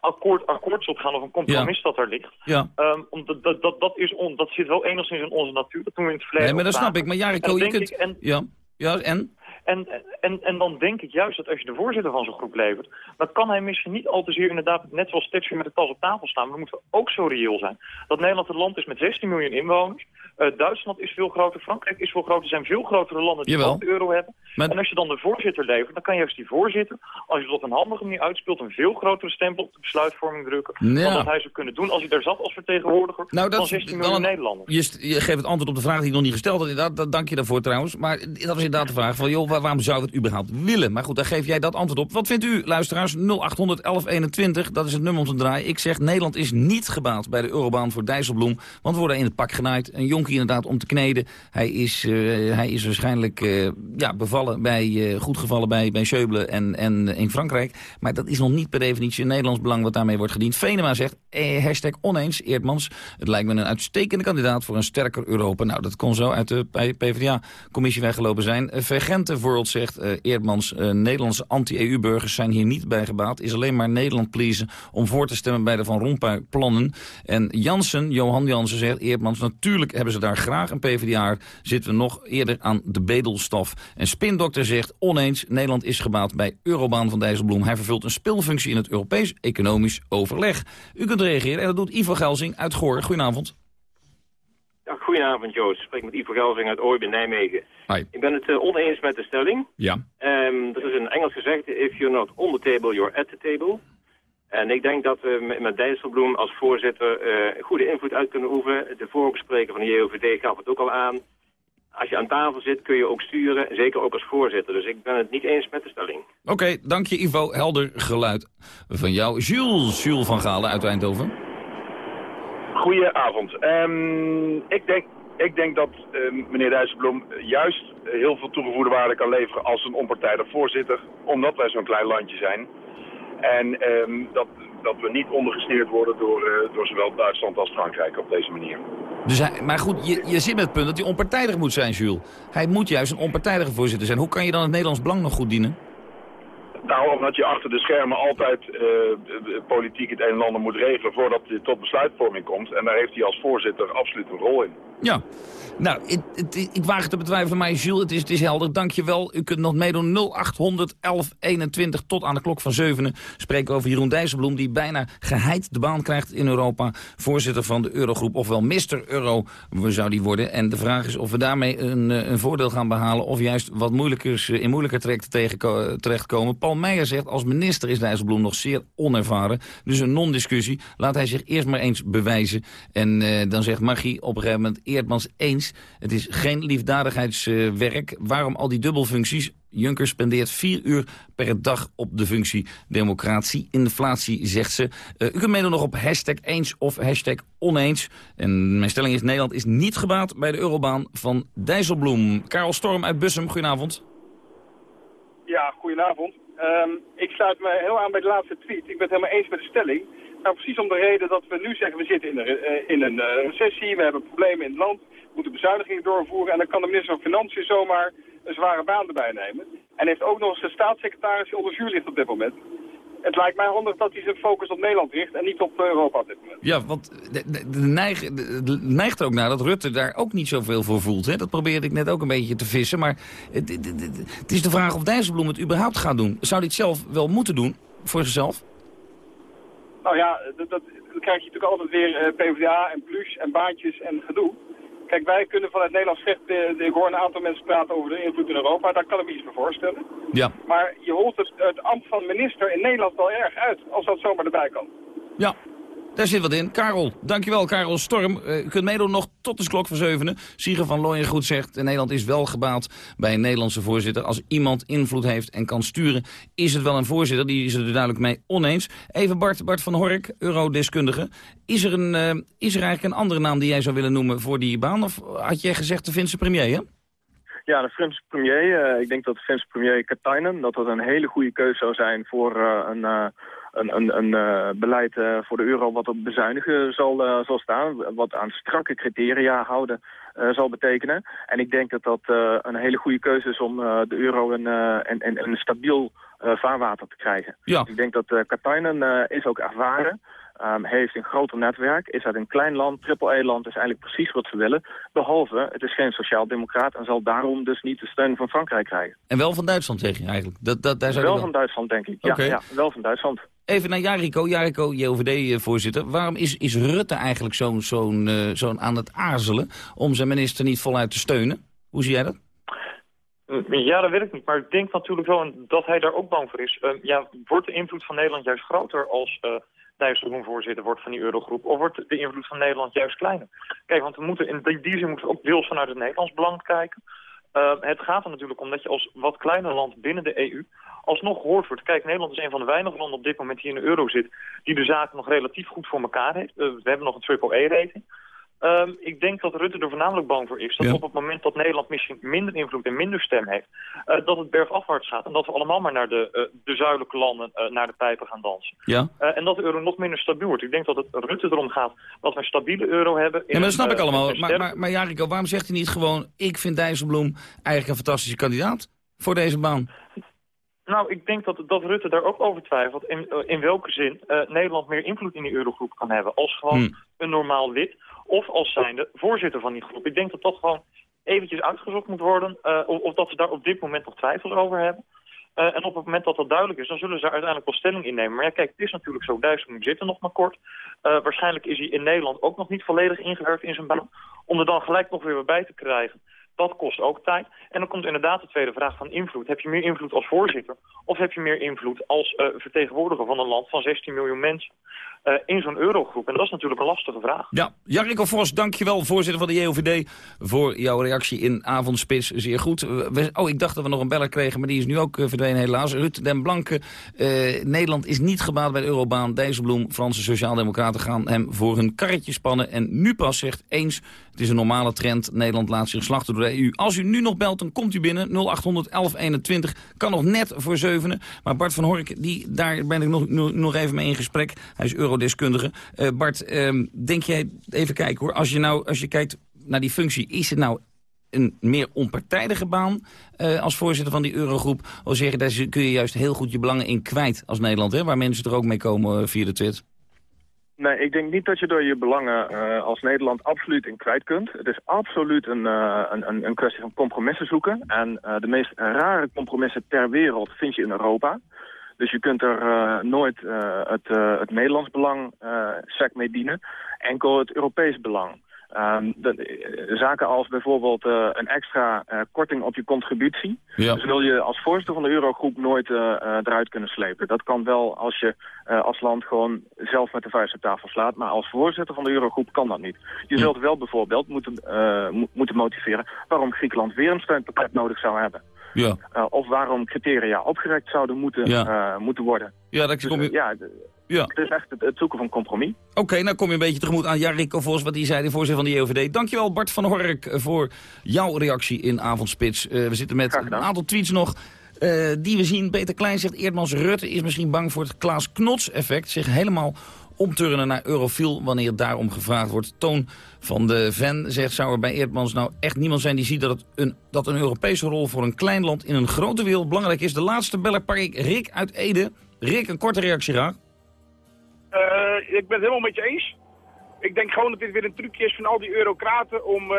akkoord, akkoord zult gaan of een compromis ja. dat er ligt. Ja. Um, omdat dat, dat, dat, is on, dat zit wel enigszins in onze natuur. Dat doen we in het verleden Nee, maar dat snap ik. Maar Jariko, je kunt... Ik, en, ja. ja, en? En, en, en dan denk ik juist dat als je de voorzitter van zo'n groep levert... dan kan hij misschien niet al te zeer inderdaad net zoals Thatcher met de tas op tafel staan. Maar dan moeten ook zo reëel zijn. Dat Nederland een land is met 16 miljoen inwoners. Uh, Duitsland is veel groter, Frankrijk is veel groter. Er zijn veel grotere landen die ook de euro hebben. En als je dan de voorzitter levert, dan kan juist die voorzitter... als je dat op een handige manier uitspeelt... een veel grotere stempel op de besluitvorming drukken... Ja. dan dat hij zou kunnen doen als hij daar zat als vertegenwoordiger nou, dat, van 16 miljoen Nederlanders. Je, je, geeft het antwoord op de vraag die ik nog niet gesteld had. Dat, dat, dank je daarvoor trouwens. Maar dat was inderdaad de vraag van... joh, waarom zou het überhaupt willen? Maar goed, daar geef jij dat antwoord op. Wat vindt u, luisteraars? 0800 1121, dat is het nummer om te draaien. Ik zeg, Nederland is niet gebaat bij de Eurobaan voor Dijsselbloem. Want we worden in het pak genaaid. Een inderdaad om te kneden. Hij is, uh, hij is waarschijnlijk uh, ja, bevallen bij, uh, goed gevallen bij, bij en, en in Frankrijk. Maar dat is nog niet per definitie een Nederlands belang wat daarmee wordt gediend. Venema zegt, eh, hashtag oneens, Eerdmans. Het lijkt me een uitstekende kandidaat voor een sterker Europa. Nou, dat kon zo uit de PvdA-commissie weggelopen zijn. Vergente World zegt, Eerdmans, Nederlandse anti-EU-burgers zijn hier niet bij gebaat. Is alleen maar Nederland pleasen om voor te stemmen bij de Van Rompuy-plannen. En Jansen, Johan Jansen zegt, Eerdmans, natuurlijk hebben ze daar graag een PvdA. Zitten we nog eerder aan de bedelstaf. En Spindokter zegt, oneens, Nederland is gebaat bij Eurobaan van Dijsselbloem. Hij vervult een speelfunctie in het Europees economisch overleg. U kunt reageren en dat doet Ivo Gelsing uit Goor. Goedenavond. Goedenavond Joost, ik spreek met Ivo Gelsing uit Ooib in Nijmegen. Hi. Ik ben het uh, oneens met de stelling. Ja. Um, er is een Engels gezegde, if you're not on the table, you're at the table. En ik denk dat we met, Dijsselbloem als voorzitter uh, goede invloed uit kunnen oefenen. De vorige spreker van de JOVD gaf het ook al aan. Als je aan tafel zit kun je ook sturen, zeker ook als voorzitter. Dus ik ben het niet eens met de stelling. Oké, dank je Ivo. Helder geluid van jou. Jules, Jules van Galen uit Eindhoven. Goedenavond. Um, ik, denk, ik denk dat uh, meneer Dijsselbloem juist heel veel toegevoegde waarde kan leveren als een onpartijdig voorzitter. Omdat wij zo'n klein landje zijn. En um, dat, dat we niet ondergesneerd worden door, uh, door zowel Duitsland als Frankrijk op deze manier. Dus hij, maar goed, je, je zit met het punt dat hij onpartijdig moet zijn, Jules. Hij moet juist een onpartijdige voorzitter zijn. Hoe kan je dan het Nederlands Belang nog goed dienen? Nou, omdat je achter de schermen altijd uh, politiek het een en ander moet regelen voordat je tot besluitvorming komt. En daar heeft hij als voorzitter absoluut een rol in. Ja, nou, het, het, ik waag het te betwijfelen, maar Jules, het is, het is helder. Dankjewel. U kunt nog meedoen 0800 1121 tot aan de klok van 7. Spreken over Jeroen Dijsselbloem, die bijna geheid de baan krijgt in Europa. Voorzitter van de Eurogroep, ofwel Mr. Euro zou die worden. En de vraag is of we daarmee een, een voordeel gaan behalen... of juist wat moeilijkers, in moeilijker trajecten terechtkomen. Paul Meijer zegt, als minister is Dijsselbloem nog zeer onervaren. Dus een non-discussie. Laat hij zich eerst maar eens bewijzen. En uh, dan zegt Magie op een gegeven moment Eerdmans eens. Het is geen liefdadigheidswerk. Waarom al die dubbelfuncties? Juncker spendeert vier uur per dag op de functie democratie. Inflatie, zegt ze. Uh, u kunt meedoen nog op hashtag eens of hashtag oneens. En mijn stelling is, Nederland is niet gebaat bij de eurobaan van Dijsselbloem. Karel Storm uit Bussum, goedenavond. Ja, goedenavond. Um, ik sluit me heel aan bij de laatste tweet. Ik ben het helemaal eens met de stelling. Nou, precies om de reden dat we nu zeggen, we zitten in een, uh, in een uh, recessie, we hebben problemen in het land, we moeten bezuinigingen doorvoeren en dan kan de minister van Financiën zomaar een zware baan erbij nemen. En heeft ook nog eens de staatssecretaris die onder vuur ligt op dit moment. Het lijkt mij handig dat hij zijn focus op Nederland richt en niet op Europa op dit moment. Ja, want de, neigt er ook naar dat Rutte daar ook niet zoveel voor voelt. Hè? Dat probeerde ik net ook een beetje te vissen. Maar het, het is de vraag of Dijsselbloem het überhaupt gaat doen. Zou hij het zelf wel moeten doen, voor zichzelf? Nou ja, dat, dat, dan krijg je natuurlijk altijd weer uh, PvdA en plus en baantjes en gedoe. Kijk, wij kunnen vanuit Nederlands recht, uh, ik hoor een aantal mensen praten over de invloed in Europa, daar kan ik me iets voor voorstellen. Ja. Maar je holt het, het ambt van minister in Nederland wel erg uit, als dat zomaar erbij kan. Ja, daar zit wat in. Karel, dankjewel Karel Storm. Uh, u kunt meedoen nog tot de klok van zevenen. Sieger van Looyen goed zegt, Nederland is wel gebaat bij een Nederlandse voorzitter. Als iemand invloed heeft en kan sturen, is het wel een voorzitter. Die is er duidelijk mee oneens. Even Bart, Bart van Hork, eurodeskundige. Is er, een, uh, is er eigenlijk een andere naam die jij zou willen noemen voor die baan? Of had jij gezegd de Finse premier? Ja, de Finse premier. Uh, ik denk dat de Finse premier Katainen... dat dat een hele goede keuze zou zijn voor een een, een, een uh, beleid uh, voor de euro wat op bezuinigen zal, uh, zal staan. Wat aan strakke criteria houden zal betekenen. En ik denk dat dat een hele goede keuze is om de euro een, een stabiel vaarwater te krijgen. Ja. Ik denk dat Katainen is ook ervaren. Um, heeft een groter netwerk, is uit een klein land, triple-E-land, is eigenlijk precies wat ze willen. Behalve, het is geen sociaal-democraat en zal daarom dus niet de steun van Frankrijk krijgen. En wel van Duitsland zeg je eigenlijk? Dat, dat, daar zou wel wel van Duitsland, denk ik. Ja, ja, wel van Duitsland. Even naar Jariko, Jariko, JOVD-voorzitter. Waarom is, is Rutte eigenlijk zo'n zo'n uh, zo'n aan het aarzelen om zijn minister niet voluit te steunen? Hoe zie jij dat? Ja, dat weet ik niet. Maar ik denk natuurlijk wel dat hij daar ook bang voor is. Uh, ja, wordt de invloed van Nederland juist groter als uh, Dijsselbloem voorzitter wordt van die eurogroep? Of wordt de invloed van Nederland juist kleiner? Kijk, want we moeten in die, die zin moeten we ook deels vanuit het Nederlands belang kijken. Uh, het gaat er natuurlijk om dat je als wat kleiner land binnen de EU alsnog gehoord wordt. Kijk, Nederland is een van de weinige landen op dit moment die in de euro zit... die de zaken nog relatief goed voor elkaar heeft. Uh, we hebben nog een triple-E-rating. Um, ik denk dat Rutte er voornamelijk bang voor is... dat Ja. op het moment dat Nederland misschien minder invloed en minder stem heeft... Uh, dat het bergafwaarts gaat en dat we allemaal maar naar de, uh, de zuidelijke landen uh, naar de pijpen gaan dansen. Ja? En dat de euro nog minder stabiel wordt. Ik denk dat het Rutte erom gaat dat we een stabiele euro hebben. Ja, maar dat een, snap ik allemaal. Maar, maar, maar Jariko, waarom zegt hij niet gewoon... ik vind Dijsselbloem eigenlijk een fantastische kandidaat voor deze baan? Nou, ik denk dat, dat Rutte daar ook over twijfelt. In, uh, in welke zin uh, Nederland meer invloed in die eurogroep kan hebben. Als gewoon Hmm. een normaal lid. Of als zijnde voorzitter van die groep. Ik denk dat dat gewoon eventjes uitgezocht moet worden. Uh, of, of dat ze daar op dit moment nog twijfels over hebben. Uh, en op het moment dat dat duidelijk is, dan zullen ze daar uiteindelijk wel stelling in nemen. Maar ja, kijk, het is natuurlijk zo. Dijsselbloem zit er nog maar kort. Uh, waarschijnlijk is hij in Nederland ook nog niet volledig ingewerkt in zijn baan. Om er dan gelijk nog weer bij te krijgen Dat kost ook tijd. En dan komt inderdaad de tweede vraag van invloed. Heb je meer invloed als voorzitter? Of heb je meer invloed als uh, vertegenwoordiger van een land van 16 miljoen mensen? Uh, in zo'n eurogroep. En dat is natuurlijk een lastige vraag. Ja, Jariko Vos, dankjewel, voorzitter van de JOVD... voor jouw reactie in Avondspits. Zeer goed. Oh, ik dacht dat we nog een beller kregen, maar die is nu ook uh, verdwenen helaas. Ruud den Blanke, Nederland is niet gebaat bij de Eurobaan. Dijsselbloem, Franse Sociaaldemocraten gaan hem voor hun karretje spannen. En nu pas zegt eens, het is een normale trend. Nederland laat zich slachten door de EU. Als u nu nog belt, dan komt u binnen. 0800 1121 kan nog net voor zevenen. Maar Bart van Hork, die, daar ben ik nog, nog even mee in gesprek. Hij is Uh, Bart, uh, denk jij, even kijken hoor. Als je, nou, als je kijkt naar die functie, is het nou een meer onpartijdige baan uh, als voorzitter van die eurogroep? Of zeggen, daar kun je juist heel goed je belangen in kwijt als Nederland, hè, waar mensen er ook mee komen via de Twit? Nee, ik denk niet dat je door je belangen als Nederland absoluut in kwijt kunt. Het is absoluut een, een, een kwestie van compromissen zoeken. En de meest rare compromissen ter wereld vind je in Europa. Dus je kunt er nooit het, het Nederlands belang sec mee dienen. Enkel het Europees belang. Um, de, zaken als bijvoorbeeld uh, een extra uh, korting op je contributie. Ja. Dus wil je als voorzitter van de Eurogroep nooit uh, eruit kunnen slepen. Dat kan wel als je als land gewoon zelf met de vuist op tafel slaat. Maar als voorzitter van de Eurogroep kan dat niet. Je zult wel bijvoorbeeld moeten, mo moeten motiveren waarom Griekenland weer een steunpakket nodig zou hebben. Ja. of waarom criteria opgerekt zouden moeten, ja. moeten worden. Ja, dat dus, ja, ja. Het is echt het, zoeken van compromis. Oké, okay, nou kom je een beetje tegemoet aan Jariko Vos, wat die zei, de voorzitter van de EOVD. Dankjewel Bart van Hork voor jouw reactie in Avondspits. We zitten met een aantal tweets nog. Uh, die we zien. Peter Klein zegt, Eerdmans Rutte is misschien bang voor het Klaas Knots effect. Zich helemaal omturnen naar eurofiel wanneer daarom gevraagd wordt. Toon van de Ven zegt, zou er bij Eerdmans nou echt niemand zijn die ziet dat, het een, dat een Europese rol voor een klein land in een grote wereld belangrijk is. De laatste beller pak ik Rick uit Ede. Rick, een korte reactie graag. Uh, ik ben het helemaal met je eens. Ik denk gewoon dat dit weer een trucje is van al die eurocraten om uh,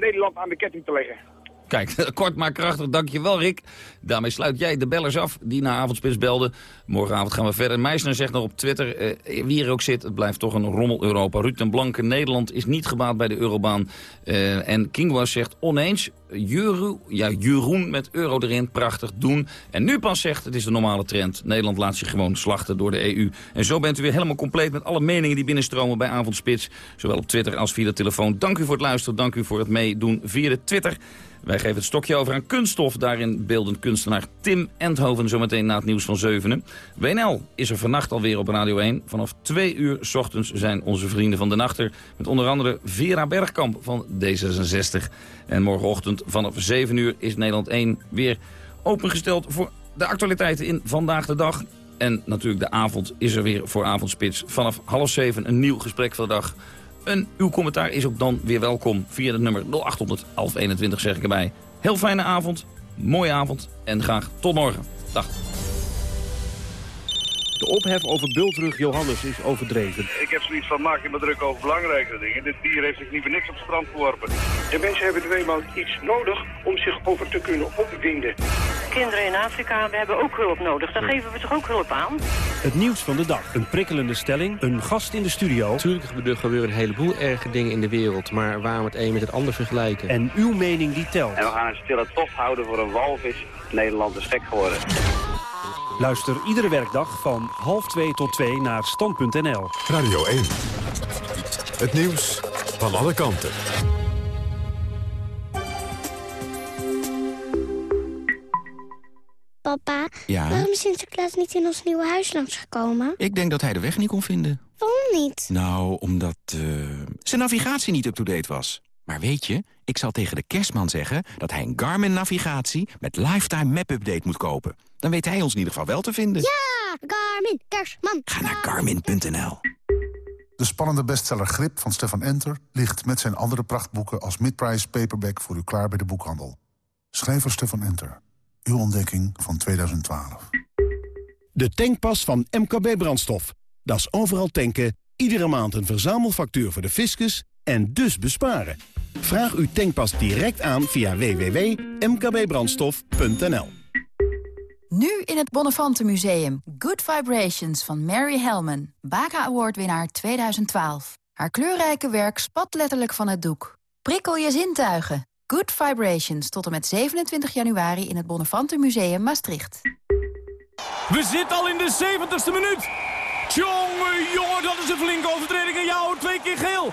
Nederland aan de ketting te leggen. Kijk, [LAUGHS] kort maar krachtig, dankjewel Rick. Daarmee sluit jij de bellers af die na avondspits belden. Morgenavond gaan we verder. Meisner zegt nog op Twitter, eh, wie er ook zit, het blijft toch een rommel Europa. Ruud en Blanke, Nederland is niet gebaat bij de eurobaan. Uh, en Kingwas zegt oneens, Jeroen, ja, Jeroen met euro erin, prachtig doen. En nu pas zegt, het is de normale trend. Nederland laat zich gewoon slachten door de EU. En zo bent u weer helemaal compleet met alle meningen die binnenstromen bij Avondspits. Zowel op Twitter als via de telefoon. Dank u voor het luisteren, dank u voor het meedoen via de Twitter. Wij geven het stokje over aan kunststof. Daarin beeldend kunstenaar Tim Endhoven zometeen na het nieuws van zevenen. WNL is er vannacht alweer op Radio 1. Vanaf twee uur s ochtends zijn onze vrienden van de nachter... met onder andere Vera Bergkamp van D66. En morgenochtend vanaf 7 uur is Nederland 1 weer opengesteld... voor de actualiteiten in Vandaag de Dag. En natuurlijk de avond is er weer voor Avondspits. Vanaf half zeven een nieuw gesprek van de dag... En uw commentaar is ook dan weer welkom via het nummer 0800 1121 zeg ik erbij. Heel fijne avond, mooie avond en graag tot morgen. Dag. De ophef over Bultrug Johannes is overdreven. Ik heb zoiets van, maak je me druk over belangrijke dingen. Dit dier heeft zich niet voor niks op het strand geworpen. De mensen hebben er eenmaal iets nodig om zich over te kunnen opwinden. Kinderen in Afrika we hebben ook hulp nodig. Daar geven we toch ook hulp aan? Het nieuws van de dag. Een prikkelende stelling. Een gast in de studio. Natuurlijk er gebeuren een heleboel erge dingen in de wereld. Maar waarom het een met het ander vergelijken? En uw mening die telt. En we gaan een stille tocht houden voor een walvis. Nederland is gek geworden. Luister iedere werkdag van half 2 tot 2 naar stand.nl. Radio 1. Het nieuws van alle kanten. Papa, ja? waarom is Sinterklaas niet in ons nieuwe huis langsgekomen? Ik denk dat hij de weg niet kon vinden. Waarom niet? Nou, omdat uh, zijn navigatie niet up-to-date was. Maar weet je, ik zal tegen de kerstman zeggen dat hij een Garmin-navigatie met Lifetime Map-update moet kopen. Dan weet hij ons in ieder geval wel te vinden. Ja, Garmin, kerstman. Ga naar garmin.nl. De spannende bestseller Grip van Stefan Enter ligt met zijn andere prachtboeken als midprice paperback voor u klaar bij de boekhandel. Schrijver Stefan Enter. Uw ontdekking van 2012. De tankpas van MKB Brandstof. Dat is overal tanken, iedere maand een verzamelfactuur voor de fiscus en dus besparen. Vraag uw tankpas direct aan via www.mkbbrandstof.nl. Nu in het Bonnefante Museum. Good Vibrations van Mary Hellman. Baca Award winnaar 2012. Haar kleurrijke werk spat letterlijk van het doek. Prikkel je zintuigen Good Vibrations tot en met 27 januari in het Bonnefante Museum Maastricht. We zitten al in de 70ste minuut. Tjonge, jongen, dat is een flinke overtreding. En jou twee keer geel.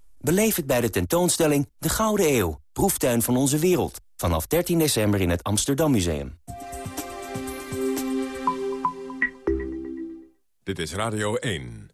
Beleef het bij de tentoonstelling De Gouden Eeuw, proeftuin van onze wereld. Vanaf 13 december in het Amsterdam Museum. Dit is Radio 1.